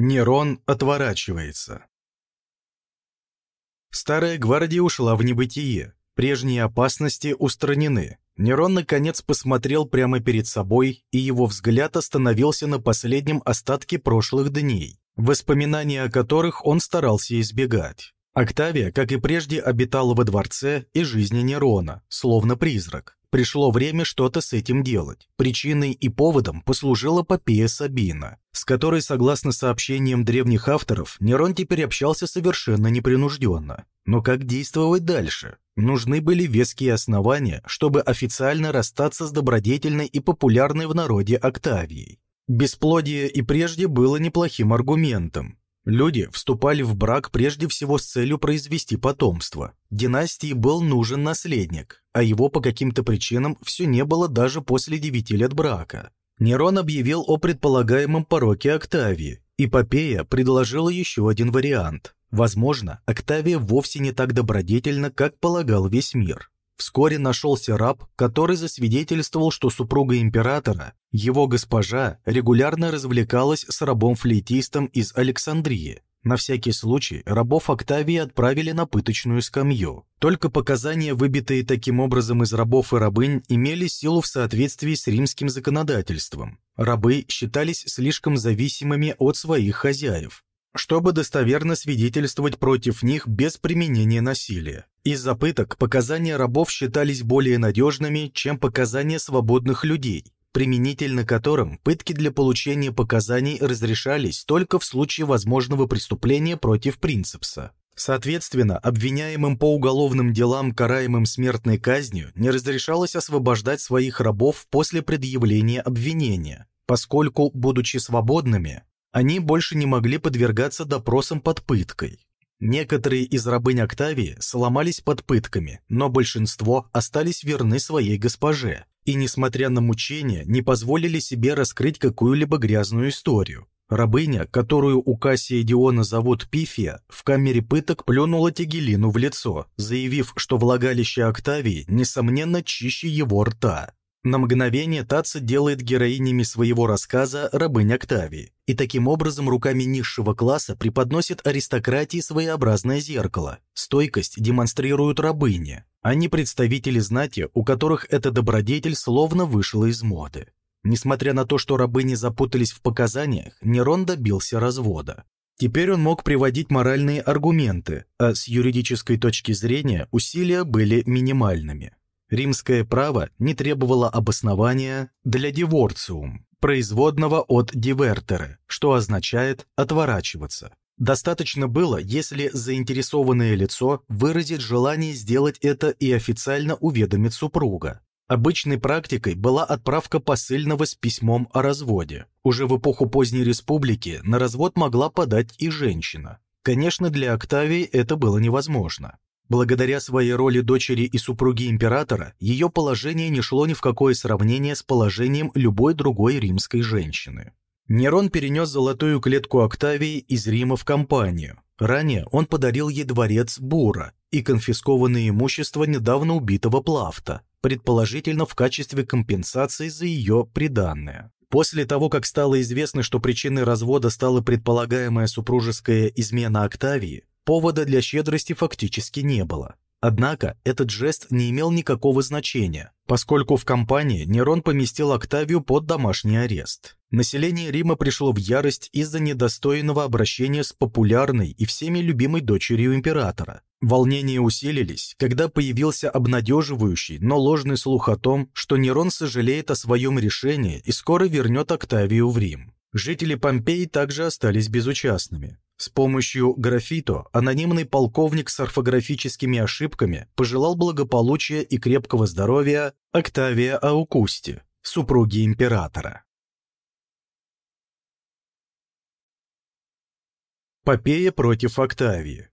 [SPEAKER 1] Нерон отворачивается. Старая гвардия ушла в небытие, прежние опасности устранены. Нерон, наконец, посмотрел прямо перед собой, и его взгляд остановился на последнем остатке прошлых дней, воспоминания о которых он старался избегать. Октавия, как и прежде, обитала во дворце и жизни Нерона, словно призрак. Пришло время что-то с этим делать. Причиной и поводом послужила Попея Сабина, с которой, согласно сообщениям древних авторов, Нерон теперь общался совершенно непринужденно. Но как действовать дальше? Нужны были веские основания, чтобы официально расстаться с добродетельной и популярной в народе Октавией. Бесплодие и прежде было неплохим аргументом, Люди вступали в брак прежде всего с целью произвести потомство. Династии был нужен наследник, а его по каким-то причинам все не было даже после девяти лет брака. Нерон объявил о предполагаемом пороке Октавии, и Попея предложила еще один вариант. Возможно, Октавия вовсе не так добродетельна, как полагал весь мир. Вскоре нашелся раб, который засвидетельствовал, что супруга императора, его госпожа, регулярно развлекалась с рабом-флейтистом из Александрии. На всякий случай рабов Октавии отправили на пыточную скамью. Только показания, выбитые таким образом из рабов и рабынь, имели силу в соответствии с римским законодательством. Рабы считались слишком зависимыми от своих хозяев, чтобы достоверно свидетельствовать против них без применения насилия. Из-за пыток показания рабов считались более надежными, чем показания свободных людей, применительно которым пытки для получения показаний разрешались только в случае возможного преступления против принципса. Соответственно, обвиняемым по уголовным делам, караемым смертной казнью, не разрешалось освобождать своих рабов после предъявления обвинения, поскольку, будучи свободными, они больше не могли подвергаться допросам под пыткой. Некоторые из рабынь Октавии сломались под пытками, но большинство остались верны своей госпоже и, несмотря на мучения, не позволили себе раскрыть какую-либо грязную историю. Рабыня, которую у Кассия Диона зовут Пифия, в камере пыток плюнула Тегелину в лицо, заявив, что влагалище Октавии, несомненно, чище его рта. На мгновение Таца делает героинями своего рассказа рабынь Октавии, и таким образом руками низшего класса преподносит аристократии своеобразное зеркало. Стойкость демонстрируют рабыни, а не представители знати, у которых эта добродетель словно вышла из моды. Несмотря на то, что рабыни запутались в показаниях, Нерон добился развода. Теперь он мог приводить моральные аргументы, а с юридической точки зрения усилия были минимальными. Римское право не требовало обоснования для диворциум, производного от дивертере, что означает «отворачиваться». Достаточно было, если заинтересованное лицо выразит желание сделать это и официально уведомит супруга. Обычной практикой была отправка посыльного с письмом о разводе. Уже в эпоху поздней республики на развод могла подать и женщина. Конечно, для Октавии это было невозможно. Благодаря своей роли дочери и супруги императора, ее положение не шло ни в какое сравнение с положением любой другой римской женщины. Нерон перенес золотую клетку Октавии из Рима в компанию. Ранее он подарил ей дворец Бура и конфискованное имущество недавно убитого Плафта, предположительно в качестве компенсации за ее приданное. После того, как стало известно, что причиной развода стала предполагаемая супружеская измена Октавии, Повода для щедрости фактически не было. Однако этот жест не имел никакого значения, поскольку в компании Нерон поместил Октавию под домашний арест. Население Рима пришло в ярость из-за недостойного обращения с популярной и всеми любимой дочерью императора. Волнения усилились, когда появился обнадеживающий, но ложный слух о том, что Нерон сожалеет о своем решении и скоро вернет Октавию в Рим. Жители Помпеи также остались безучастными. С помощью графито анонимный полковник с орфографическими ошибками пожелал благополучия и крепкого здоровья Октавия Аукусти, супруге императора. Попея против Октавии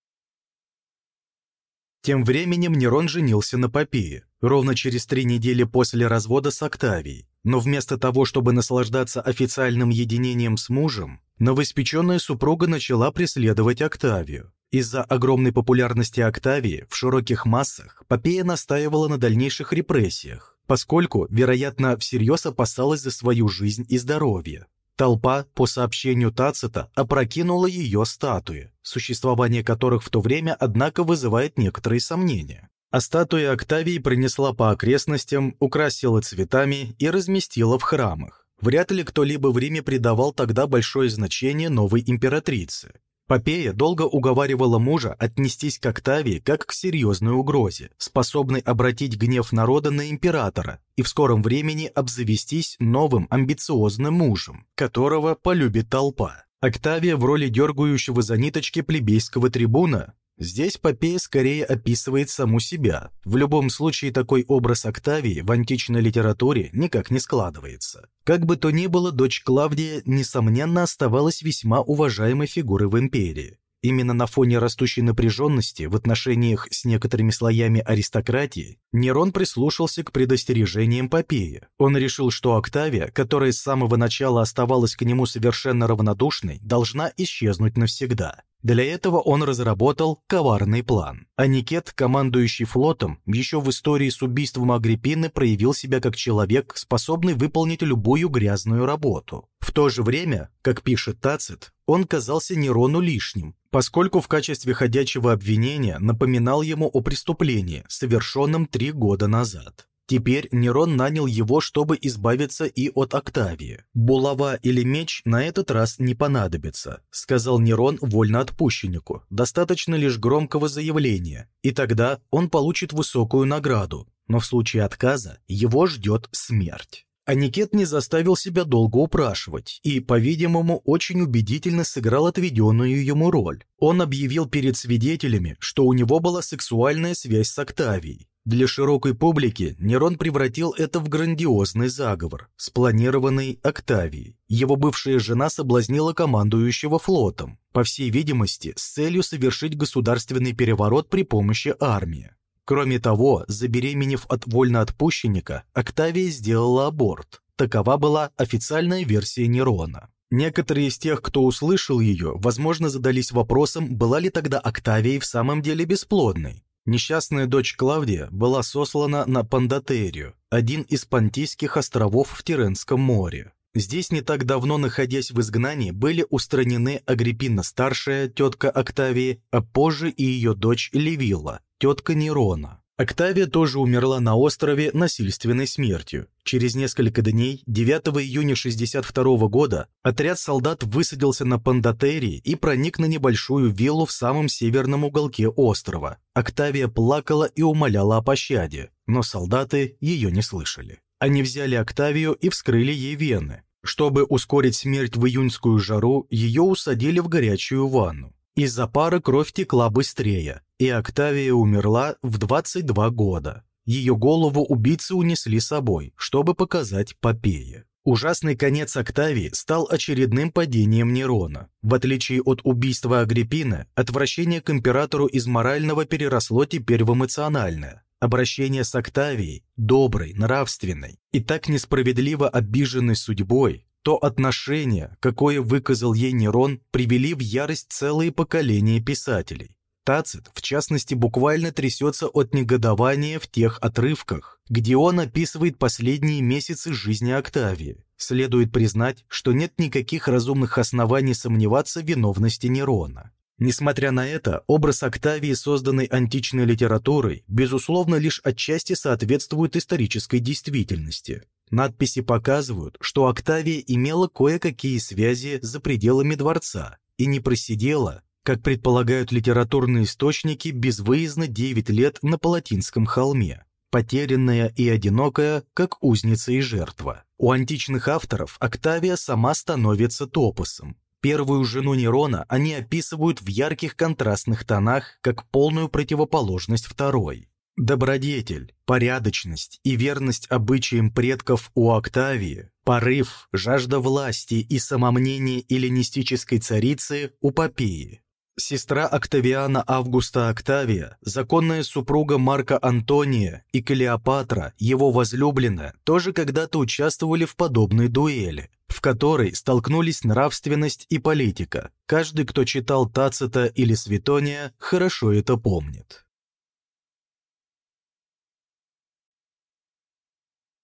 [SPEAKER 1] Тем временем Нерон женился на Попее. ровно через три недели после развода с Октавией. Но вместо того, чтобы наслаждаться официальным единением с мужем, новоиспеченная супруга начала преследовать Октавию. Из-за огромной популярности Октавии в широких массах Попея настаивала на дальнейших репрессиях, поскольку, вероятно, всерьез опасалась за свою жизнь и здоровье. Толпа, по сообщению Тацита, опрокинула ее статуи, существование которых в то время, однако, вызывает некоторые сомнения. А статуя Октавии принесла по окрестностям, украсила цветами и разместила в храмах. Вряд ли кто-либо в Риме придавал тогда большое значение новой императрице. Попея долго уговаривала мужа отнестись к Октавии как к серьезной угрозе, способной обратить гнев народа на императора и в скором времени обзавестись новым амбициозным мужем, которого полюбит толпа. Октавия в роли дергающего за ниточки плебейского трибуна Здесь Попея скорее описывает саму себя. В любом случае такой образ Октавии в античной литературе никак не складывается. Как бы то ни было, дочь Клавдия, несомненно, оставалась весьма уважаемой фигурой в империи. Именно на фоне растущей напряженности в отношениях с некоторыми слоями аристократии Нерон прислушался к предостережениям Попея. Он решил, что Октавия, которая с самого начала оставалась к нему совершенно равнодушной, должна исчезнуть навсегда. Для этого он разработал коварный план. Аникет, командующий флотом, еще в истории с убийством Агриппины проявил себя как человек, способный выполнить любую грязную работу. В то же время, как пишет Тацит, он казался Нерону лишним, поскольку в качестве ходячего обвинения напоминал ему о преступлении, совершенном три года назад. Теперь Нерон нанял его, чтобы избавиться и от Октавии. «Булава или меч на этот раз не понадобится», — сказал Нерон вольноотпущеннику. «Достаточно лишь громкого заявления, и тогда он получит высокую награду, но в случае отказа его ждет смерть». Аникет не заставил себя долго упрашивать и, по-видимому, очень убедительно сыграл отведенную ему роль. Он объявил перед свидетелями, что у него была сексуальная связь с Октавией, для широкой публики Нерон превратил это в грандиозный заговор, спланированный Октавией. Его бывшая жена соблазнила командующего флотом, по всей видимости, с целью совершить государственный переворот при помощи армии. Кроме того, забеременев от вольноотпущенника, Октавия сделала аборт. Такова была официальная версия Нерона. Некоторые из тех, кто услышал ее, возможно, задались вопросом, была ли тогда Октавия в самом деле бесплодной. Несчастная дочь Клавдия была сослана на Пандатерию, один из Понтийских островов в Тиренском море. Здесь не так давно, находясь в изгнании, были устранены Агриппина-старшая, тетка Октавии, а позже и ее дочь Левила, тетка Нерона. Октавия тоже умерла на острове насильственной смертью. Через несколько дней, 9 июня 62 года, отряд солдат высадился на Пандатерии и проник на небольшую виллу в самом северном уголке острова. Октавия плакала и умоляла о пощаде, но солдаты ее не слышали. Они взяли Октавию и вскрыли ей вены. Чтобы ускорить смерть в июньскую жару, ее усадили в горячую ванну. Из-за пары кровь текла быстрее, и Октавия умерла в 22 года. Ее голову убийцы унесли с собой, чтобы показать Попее. Ужасный конец Октавии стал очередным падением Нерона. В отличие от убийства Агриппина, отвращение к императору из морального переросло теперь в эмоциональное. Обращение с Октавией, доброй, нравственной и так несправедливо обиженной судьбой, то отношение, какое выказал ей Нерон, привели в ярость целые поколения писателей. Тацит, в частности, буквально трясется от негодования в тех отрывках, где он описывает последние месяцы жизни Октавии. Следует признать, что нет никаких разумных оснований сомневаться в виновности Нерона. Несмотря на это, образ Октавии, созданный античной литературой, безусловно, лишь отчасти соответствует исторической действительности. Надписи показывают, что Октавия имела кое-какие связи за пределами дворца и не просидела, как предполагают литературные источники, безвыездно 9 лет на Палатинском холме, потерянная и одинокая, как узница и жертва. У античных авторов Октавия сама становится топосом. Первую жену Нерона они описывают в ярких контрастных тонах, как полную противоположность второй. Добродетель, порядочность и верность обычаям предков у Октавии, порыв, жажда власти и самомнение эллинистической царицы у Попеи. Сестра Октавиана Августа Октавия, законная супруга Марка Антония и Клеопатра, его возлюбленная, тоже когда-то участвовали в подобной дуэли, в которой столкнулись нравственность и политика. Каждый, кто читал Тацита или Светония, хорошо это помнит.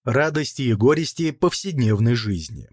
[SPEAKER 1] Радости и горести повседневной жизни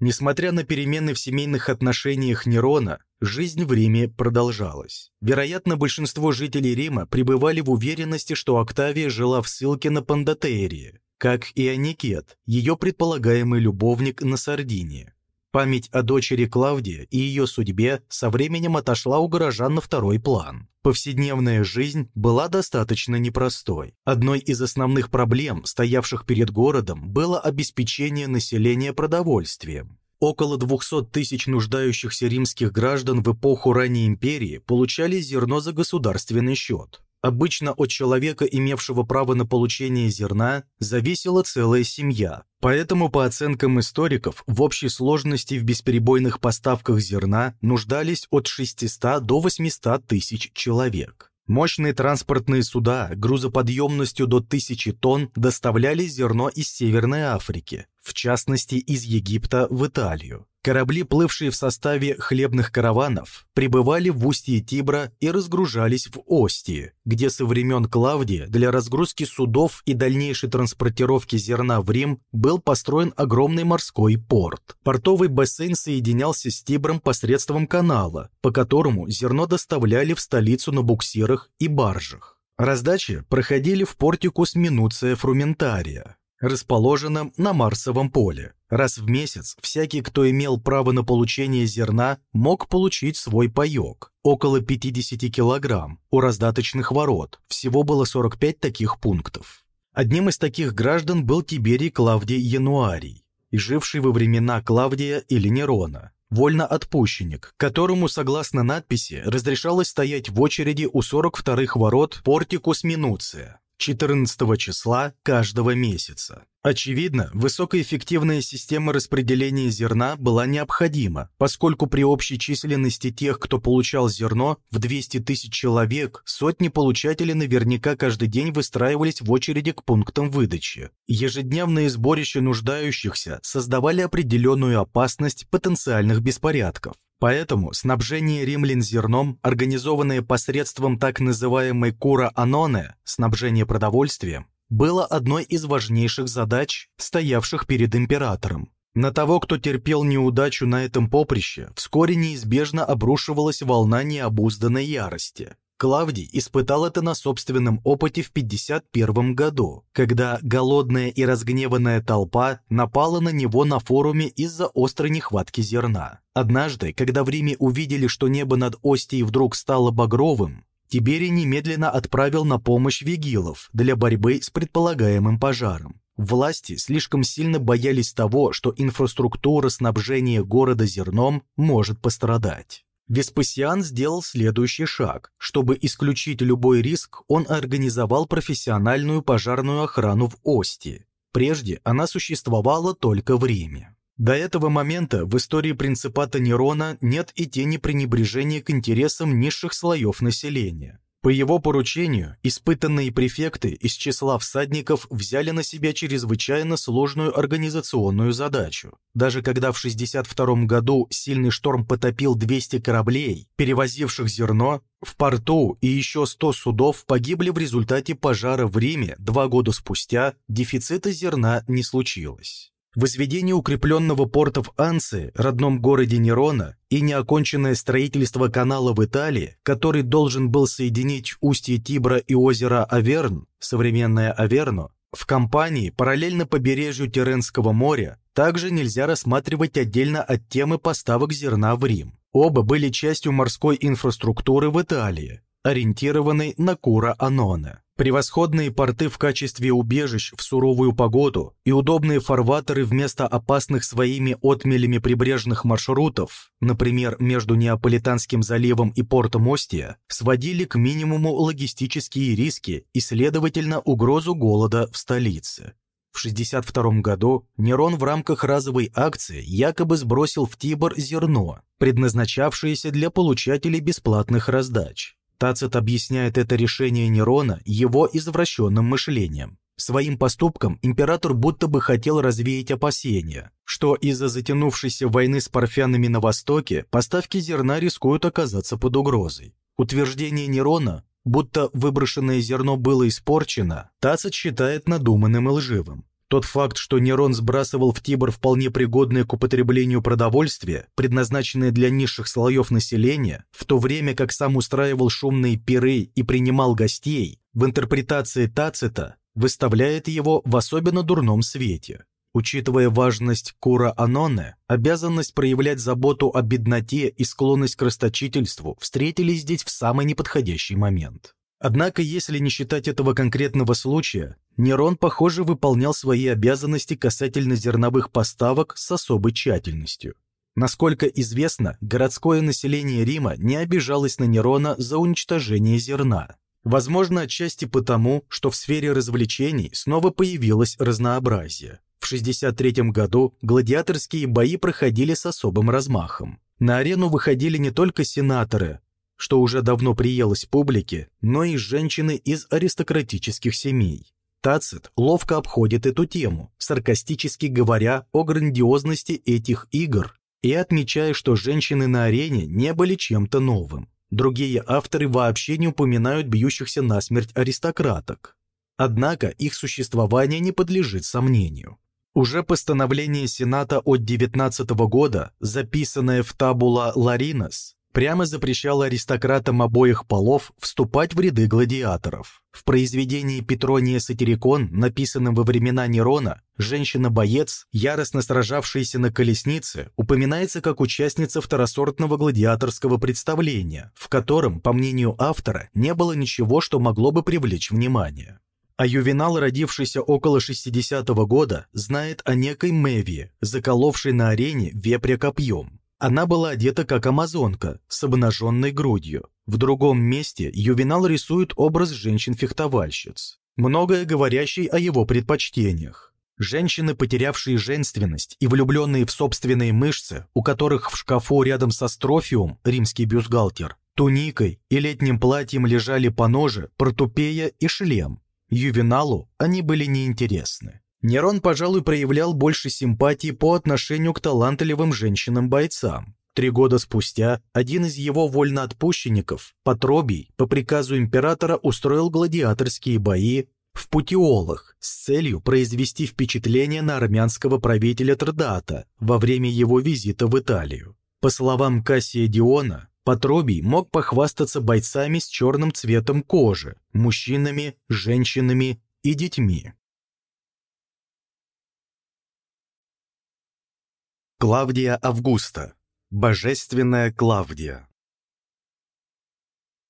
[SPEAKER 1] Несмотря на перемены в семейных отношениях Нерона, жизнь в Риме продолжалась. Вероятно, большинство жителей Рима пребывали в уверенности, что Октавия жила в ссылке на Пандатерии, как и Аникет, ее предполагаемый любовник на Сардинии. Память о дочери Клавдии и ее судьбе со временем отошла у горожан на второй план. Повседневная жизнь была достаточно непростой. Одной из основных проблем, стоявших перед городом, было обеспечение населения продовольствием. Около 200 тысяч нуждающихся римских граждан в эпоху ранней империи получали зерно за государственный счет. Обычно от человека, имевшего право на получение зерна, зависела целая семья. Поэтому, по оценкам историков, в общей сложности в бесперебойных поставках зерна нуждались от 600 до 800 тысяч человек. Мощные транспортные суда грузоподъемностью до 1000 тонн доставляли зерно из Северной Африки, в частности из Египта в Италию. Корабли, плывшие в составе хлебных караванов, прибывали в устье Тибра и разгружались в Остии, где со времен Клавдия для разгрузки судов и дальнейшей транспортировки зерна в Рим был построен огромный морской порт. Портовый бассейн соединялся с Тибром посредством канала, по которому зерно доставляли в столицу на буксирах и баржах. Раздачи проходили в портикус Минуция Фрументария, расположенном на Марсовом поле. Раз в месяц всякий, кто имел право на получение зерна, мог получить свой паёк, около 50 килограмм, у раздаточных ворот. Всего было 45 таких пунктов. Одним из таких граждан был Тиберий Клавдий Януарий, и живший во времена Клавдия или Нерона, вольноотпущенник, которому, согласно надписи, разрешалось стоять в очереди у 42-х ворот Портикус Минуция, 14 числа каждого месяца. Очевидно, высокоэффективная система распределения зерна была необходима, поскольку при общей численности тех, кто получал зерно, в 200 тысяч человек, сотни получателей наверняка каждый день выстраивались в очереди к пунктам выдачи. Ежедневные сборища нуждающихся создавали определенную опасность потенциальных беспорядков. Поэтому снабжение римлян зерном, организованное посредством так называемой «кура аноне» – снабжение продовольствием, было одной из важнейших задач, стоявших перед императором. На того, кто терпел неудачу на этом поприще, вскоре неизбежно обрушивалась волна необузданной ярости. Клавдий испытал это на собственном опыте в 51 году, когда голодная и разгневанная толпа напала на него на форуме из-за острой нехватки зерна. Однажды, когда в Риме увидели, что небо над Остией вдруг стало багровым, Тиберий немедленно отправил на помощь вигилов для борьбы с предполагаемым пожаром. Власти слишком сильно боялись того, что инфраструктура снабжения города зерном может пострадать. Веспасиан сделал следующий шаг. Чтобы исключить любой риск, он организовал профессиональную пожарную охрану в Ости. Прежде она существовала только в Риме. До этого момента в истории принципата Нерона нет и тени пренебрежения к интересам низших слоев населения. По его поручению, испытанные префекты из числа всадников взяли на себя чрезвычайно сложную организационную задачу. Даже когда в 62 году сильный шторм потопил 200 кораблей, перевозивших зерно, в порту и еще 100 судов погибли в результате пожара в Риме два года спустя, дефицита зерна не случилось. Возведение укрепленного порта в Анции, родном городе Нерона, и неоконченное строительство канала в Италии, который должен был соединить устье Тибра и озеро Аверн, современное Аверно, в компании параллельно побережью Теренского моря также нельзя рассматривать отдельно от темы поставок зерна в Рим. Оба были частью морской инфраструктуры в Италии, ориентированной на Кура-Аноне. Превосходные порты в качестве убежищ в суровую погоду и удобные фарватеры вместо опасных своими отмелями прибрежных маршрутов, например, между Неаполитанским заливом и портом Остия, сводили к минимуму логистические риски и, следовательно, угрозу голода в столице. В В 62 году Нерон в рамках разовой акции якобы сбросил в Тибр зерно, предназначавшееся для получателей бесплатных раздач. Тацит объясняет это решение Нерона его извращенным мышлением. Своим поступком император будто бы хотел развеять опасения, что из-за затянувшейся войны с парфянами на Востоке поставки зерна рискуют оказаться под угрозой. Утверждение Нерона, будто выброшенное зерно было испорчено, Тацит считает надуманным и лживым. Тот факт, что Нерон сбрасывал в Тибр вполне пригодное к употреблению продовольствие, предназначенное для низших слоев населения, в то время как сам устраивал шумные пиры и принимал гостей, в интерпретации Тацита выставляет его в особенно дурном свете. Учитывая важность Кура Аноне, обязанность проявлять заботу о бедноте и склонность к расточительству встретились здесь в самый неподходящий момент. Однако, если не считать этого конкретного случая, Нерон, похоже, выполнял свои обязанности касательно зерновых поставок с особой тщательностью. Насколько известно, городское население Рима не обижалось на Нерона за уничтожение зерна. Возможно, отчасти потому, что в сфере развлечений снова появилось разнообразие. В 63 году гладиаторские бои проходили с особым размахом. На арену выходили не только сенаторы, что уже давно приелось публике, но и женщины из аристократических семей. Тацит ловко обходит эту тему, саркастически говоря о грандиозности этих игр и отмечая, что женщины на арене не были чем-то новым. Другие авторы вообще не упоминают бьющихся насмерть аристократок. Однако их существование не подлежит сомнению. Уже постановление Сената от 19 года, записанное в табула Ларинос, прямо запрещало аристократам обоих полов вступать в ряды гладиаторов. В произведении Петрония Сатирикон, написанном во времена Нерона, женщина-боец, яростно сражавшаяся на колеснице, упоминается как участница второсортного гладиаторского представления, в котором, по мнению автора, не было ничего, что могло бы привлечь внимание. А Ювенал, родившийся около 60 -го года, знает о некой Мевии, заколовшей на арене вепря копьем. Она была одета как амазонка, с обнаженной грудью. В другом месте Ювенал рисует образ женщин-фехтовальщиц, многое говорящий о его предпочтениях. Женщины, потерявшие женственность и влюбленные в собственные мышцы, у которых в шкафу рядом со строфиум, римский бюстгальтер, туникой и летним платьем лежали по ноже, портупея и шлем. Ювеналу они были неинтересны. Нерон, пожалуй, проявлял больше симпатии по отношению к талантливым женщинам-бойцам. Три года спустя один из его вольноотпущенников, Патробий, по приказу императора устроил гладиаторские бои в Путиолах с целью произвести впечатление на армянского правителя Трдата во время его визита в Италию. По словам Кассия Диона, Патробий мог похвастаться бойцами с черным цветом кожи, мужчинами, женщинами и детьми. Клавдия Августа. Божественная Клавдия.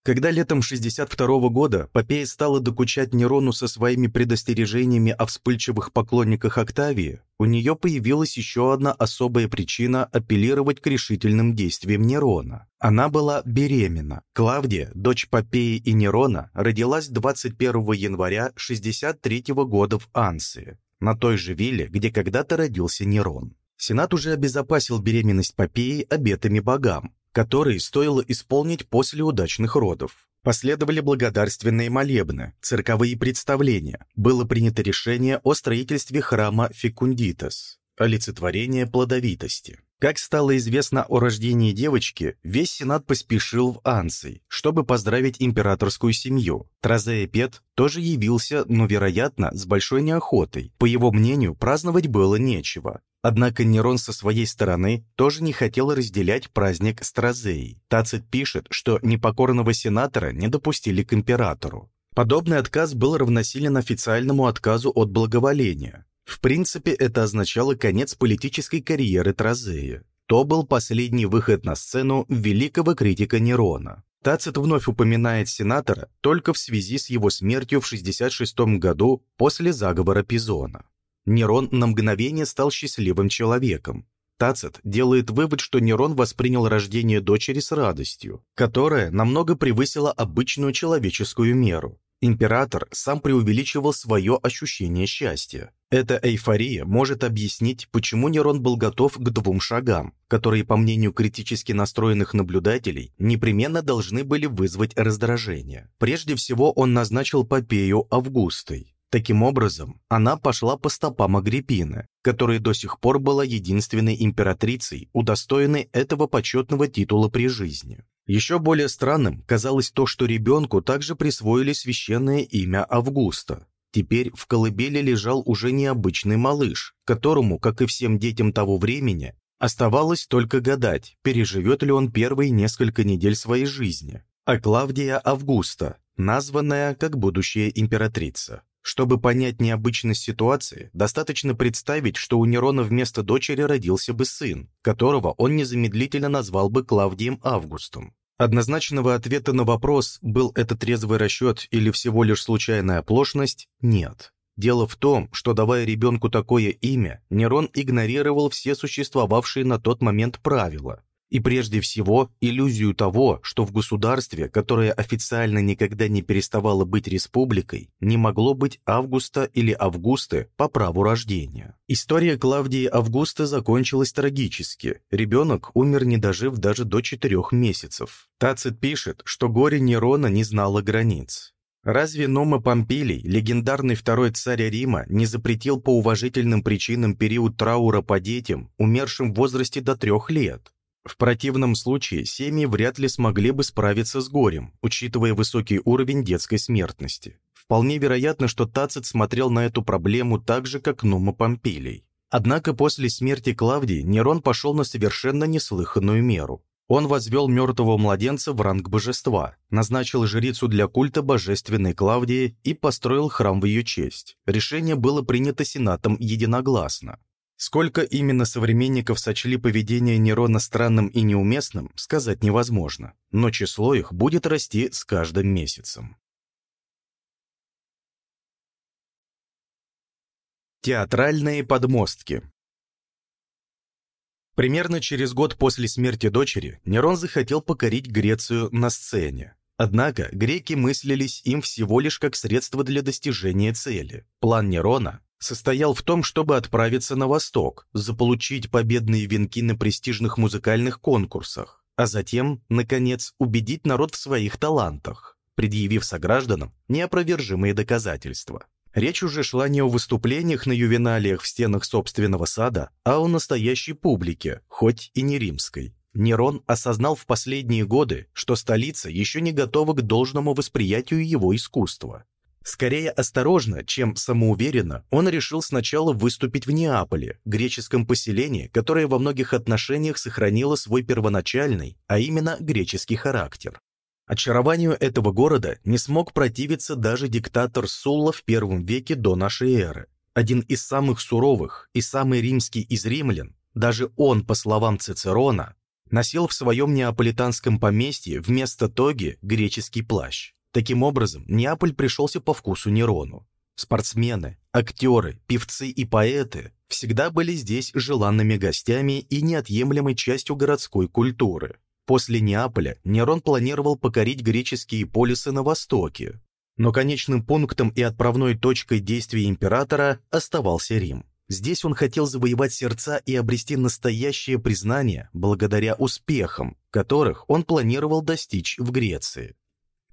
[SPEAKER 1] Когда летом 62 года Попея стала докучать Нерону со своими предостережениями о вспыльчивых поклонниках Октавии, у нее появилась еще одна особая причина апеллировать к решительным действиям Нерона. Она была беременна. Клавдия, дочь Попеи и Нерона, родилась 21 января 63 года в Ансии, на той же вилле, где когда-то родился Нерон. Сенат уже обезопасил беременность Попеи обетами богам, которые стоило исполнить после удачных родов. Последовали благодарственные молебны, цирковые представления. Было принято решение о строительстве храма Фекундитас, олицетворение плодовитости. Как стало известно о рождении девочки, весь Сенат поспешил в Анций, чтобы поздравить императорскую семью. Тразея тоже явился, но, вероятно, с большой неохотой. По его мнению, праздновать было нечего. Однако Нерон со своей стороны тоже не хотел разделять праздник с. Тацит пишет, что непокорного сенатора не допустили к императору. Подобный отказ был равносилен официальному отказу от благоволения. В принципе, это означало конец политической карьеры Тразея. То был последний выход на сцену великого критика Нерона. Тацит вновь упоминает сенатора только в связи с его смертью в 66 году после заговора Пизона. Нерон на мгновение стал счастливым человеком. Тацит делает вывод, что Нерон воспринял рождение дочери с радостью, которая намного превысила обычную человеческую меру. Император сам преувеличивал свое ощущение счастья. Эта эйфория может объяснить, почему Нерон был готов к двум шагам, которые, по мнению критически настроенных наблюдателей, непременно должны были вызвать раздражение. Прежде всего он назначил Попею Августой. Таким образом, она пошла по стопам Агриппины, которая до сих пор была единственной императрицей, удостоенной этого почетного титула при жизни. Еще более странным казалось то, что ребенку также присвоили священное имя Августа. Теперь в колыбели лежал уже необычный малыш, которому, как и всем детям того времени, оставалось только гадать, переживет ли он первые несколько недель своей жизни. А Клавдия Августа, названная как будущая императрица. Чтобы понять необычность ситуации, достаточно представить, что у Нерона вместо дочери родился бы сын, которого он незамедлительно назвал бы Клавдием Августом. Однозначного ответа на вопрос, был это трезвый расчет или всего лишь случайная оплошность, нет. Дело в том, что давая ребенку такое имя, Нерон игнорировал все существовавшие на тот момент правила, и прежде всего иллюзию того, что в государстве, которое официально никогда не переставало быть республикой, не могло быть Августа или Августы по праву рождения. История Клавдии Августы закончилась трагически. Ребенок умер, не дожив даже до четырех месяцев. Тацит пишет, что горе Нерона не знало границ. Разве Нома Помпилий, легендарный второй царь Рима, не запретил по уважительным причинам период траура по детям, умершим в возрасте до трех лет? В противном случае семьи вряд ли смогли бы справиться с горем, учитывая высокий уровень детской смертности. Вполне вероятно, что Тацит смотрел на эту проблему так же, как Нума Помпилий. Однако после смерти Клавдии Нерон пошел на совершенно неслыханную меру. Он возвел мертвого младенца в ранг божества, назначил жрицу для культа божественной Клавдии и построил храм в ее честь. Решение было принято Сенатом единогласно. Сколько именно современников сочли поведение Нерона странным и неуместным, сказать невозможно, но число их будет расти с каждым месяцем. Театральные подмостки Примерно через год после смерти дочери Нерон захотел покорить Грецию на сцене. Однако греки мыслились им всего лишь как средство для достижения цели. План Нерона состоял в том, чтобы отправиться на восток, заполучить победные венки на престижных музыкальных конкурсах, а затем, наконец, убедить народ в своих талантах, предъявив согражданам неопровержимые доказательства. Речь уже шла не о выступлениях на ювеналиях в стенах собственного сада, а о настоящей публике, хоть и не римской. Нерон осознал в последние годы, что столица еще не готова к должному восприятию его искусства, Скорее осторожно, чем самоуверенно, он решил сначала выступить в Неаполе, греческом поселении, которое во многих отношениях сохранило свой первоначальный, а именно греческий характер. Очарованию этого города не смог противиться даже диктатор Сулла в первом веке до нашей эры. Один из самых суровых и самый римский из римлян, даже он, по словам Цицерона, носил в своем неаполитанском поместье вместо тоги греческий плащ. Таким образом, Неаполь пришелся по вкусу Нерону. Спортсмены, актеры, певцы и поэты всегда были здесь желанными гостями и неотъемлемой частью городской культуры. После Неаполя Нерон планировал покорить греческие полисы на востоке, но конечным пунктом и отправной точкой действий императора оставался Рим. Здесь он хотел завоевать сердца и обрести настоящее признание благодаря успехам, которых он планировал достичь в Греции.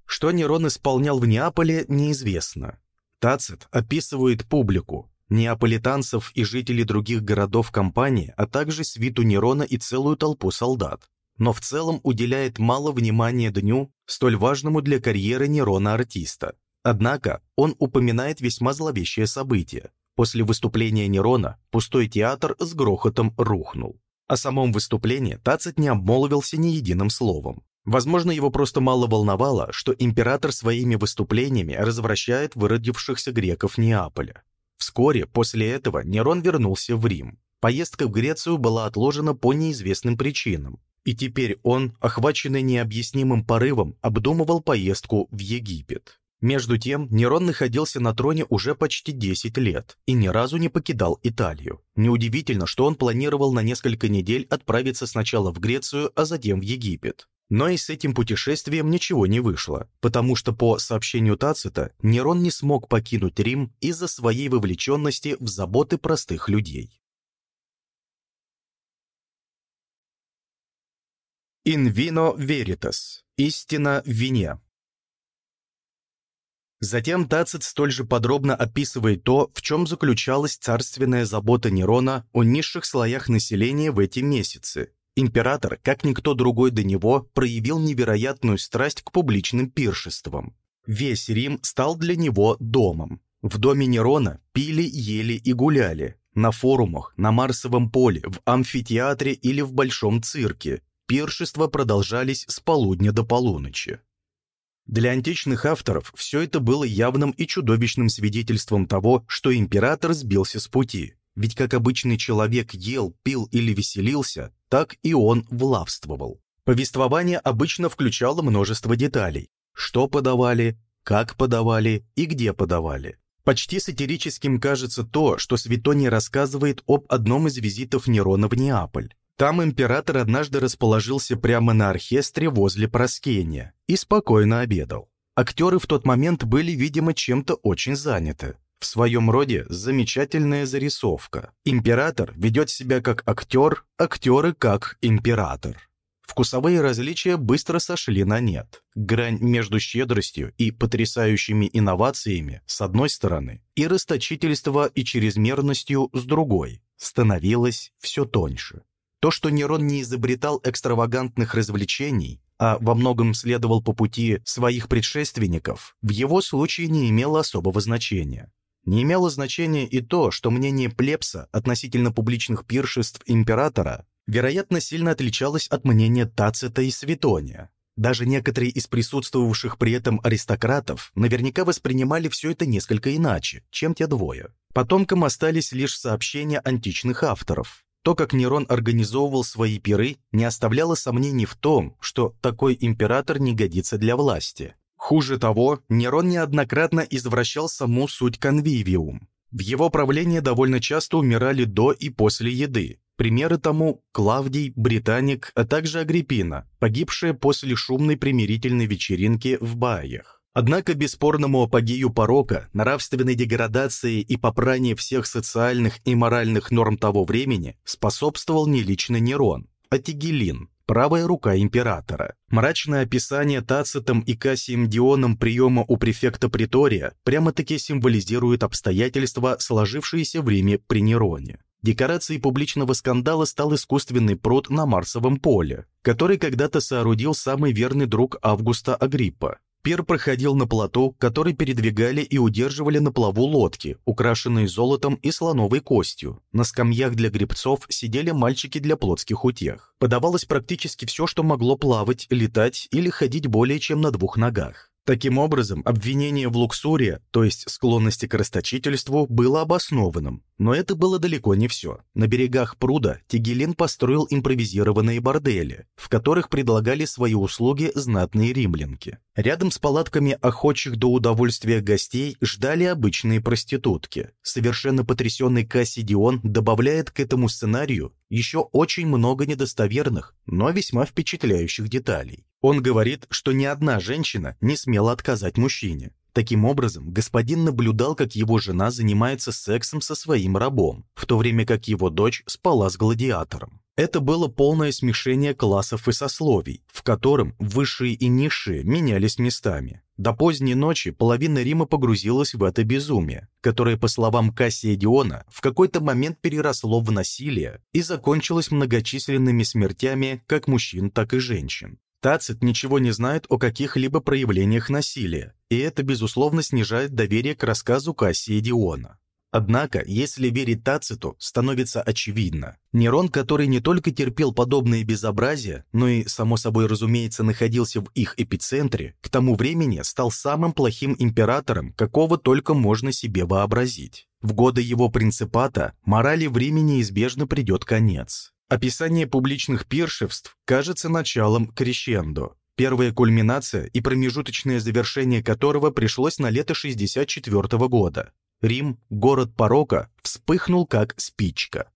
[SPEAKER 1] Что Нерон исполнял в Неаполе, неизвестно. Тацит описывает публику, неаполитанцев и жителей других городов компании, а также свиту Нерона и целую толпу солдат. Но в целом уделяет мало внимания дню, столь важному для карьеры Нерона-артиста. Однако он упоминает весьма зловещее событие. После выступления Нерона пустой театр с грохотом рухнул. О самом выступлении Тацит не обмолвился ни единым словом. Возможно, его просто мало волновало, что император своими выступлениями развращает выродившихся греков Неаполя. Вскоре после этого Нерон вернулся в Рим. Поездка в Грецию была отложена по неизвестным причинам, и теперь он, охваченный необъяснимым порывом, обдумывал поездку в Египет. Между тем, Нерон находился на троне уже почти 10 лет и ни разу не покидал Италию. Неудивительно, что он планировал на несколько недель отправиться сначала в Грецию, а затем в Египет. Но и с этим путешествием ничего не вышло, потому что по сообщению Тацита Нерон не смог покинуть Рим из-за своей вовлеченности в заботы простых людей. In vino veritas – истина в вине. Затем Тацит столь же подробно описывает то, в чем заключалась царственная забота Нерона о низших слоях населения в эти месяцы. Император, как никто другой до него, проявил невероятную страсть к публичным пиршествам. Весь Рим стал для него домом. В доме Нерона пили, ели и гуляли. На форумах, на Марсовом поле, в амфитеатре или в Большом цирке. Пиршества продолжались с полудня до полуночи. Для античных авторов все это было явным и чудовищным свидетельством того, что император сбился с пути. Ведь как обычный человек ел, пил или веселился, так и он влавствовал. Повествование обычно включало множество деталей. Что подавали, как подавали и где подавали. Почти сатирическим кажется то, что Светоний рассказывает об одном из визитов Нерона в Неаполь. Там император однажды расположился прямо на оркестре возле Проскения и спокойно обедал. Актеры в тот момент были, видимо, чем-то очень заняты. В своем роде замечательная зарисовка. Император ведет себя как актер, актеры как император. Вкусовые различия быстро сошли на нет. Грань между щедростью и потрясающими инновациями с одной стороны и расточительство и чрезмерностью с другой становилась все тоньше. То, что Нерон не изобретал экстравагантных развлечений, а во многом следовал по пути своих предшественников, в его случае не имело особого значения. Не имело значения и то, что мнение плебса относительно публичных пиршеств императора, вероятно, сильно отличалось от мнения Тацита и Светония. Даже некоторые из присутствовавших при этом аристократов наверняка воспринимали все это несколько иначе, чем те двое. Потомкам остались лишь сообщения античных авторов. То, как Нерон организовывал свои пиры, не оставляло сомнений в том, что такой император не годится для власти. Хуже того, Нерон неоднократно извращал саму суть конвивиум. В его правлении довольно часто умирали до и после еды. Примеры тому – Клавдий, Британик, а также Агриппина, погибшая после шумной примирительной вечеринки в Баях. Однако бесспорному апогею порока, нравственной деградации и попранию всех социальных и моральных норм того времени способствовал не лично Нерон, а Тигелин, правая рука императора. Мрачное описание Тацитом и Кассием Дионом приема у префекта Притория прямо-таки символизирует обстоятельства, сложившиеся в Риме при Нероне. Декорацией публичного скандала стал искусственный пруд на Марсовом поле, который когда-то соорудил самый верный друг Августа Агриппа, Пир проходил на плоту, который передвигали и удерживали на плаву лодки, украшенные золотом и слоновой костью. На скамьях для гребцов сидели мальчики для плотских утех. Подавалось практически все, что могло плавать, летать или ходить более чем на двух ногах. Таким образом, обвинение в луксуре, то есть склонности к расточительству, было обоснованным. Но это было далеко не все. На берегах пруда Тигелин построил импровизированные бордели, в которых предлагали свои услуги знатные римлянки. Рядом с палатками охочих до удовольствия гостей ждали обычные проститутки. Совершенно потрясенный Кассидион добавляет к этому сценарию еще очень много недостоверных, но весьма впечатляющих деталей. Он говорит, что ни одна женщина не смела отказать мужчине. Таким образом, господин наблюдал, как его жена занимается сексом со своим рабом, в то время как его дочь спала с гладиатором. Это было полное смешение классов и сословий, в котором высшие и низшие менялись местами. До поздней ночи половина Рима погрузилась в это безумие, которое, по словам Кассия Диона, в какой-то момент переросло в насилие и закончилось многочисленными смертями как мужчин, так и женщин. Тацит ничего не знает о каких-либо проявлениях насилия, и это, безусловно, снижает доверие к рассказу Кассия Диона. Однако, если верить Тациту, становится очевидно. Нерон, который не только терпел подобные безобразия, но и, само собой разумеется, находился в их эпицентре, к тому времени стал самым плохим императором, какого только можно себе вообразить. В годы его принципата морали в Риме неизбежно придет конец. Описание публичных пиршеств кажется началом крещендо, первая кульминация и промежуточное завершение которого пришлось на лето 64 года. Рим, город порока, вспыхнул как спичка.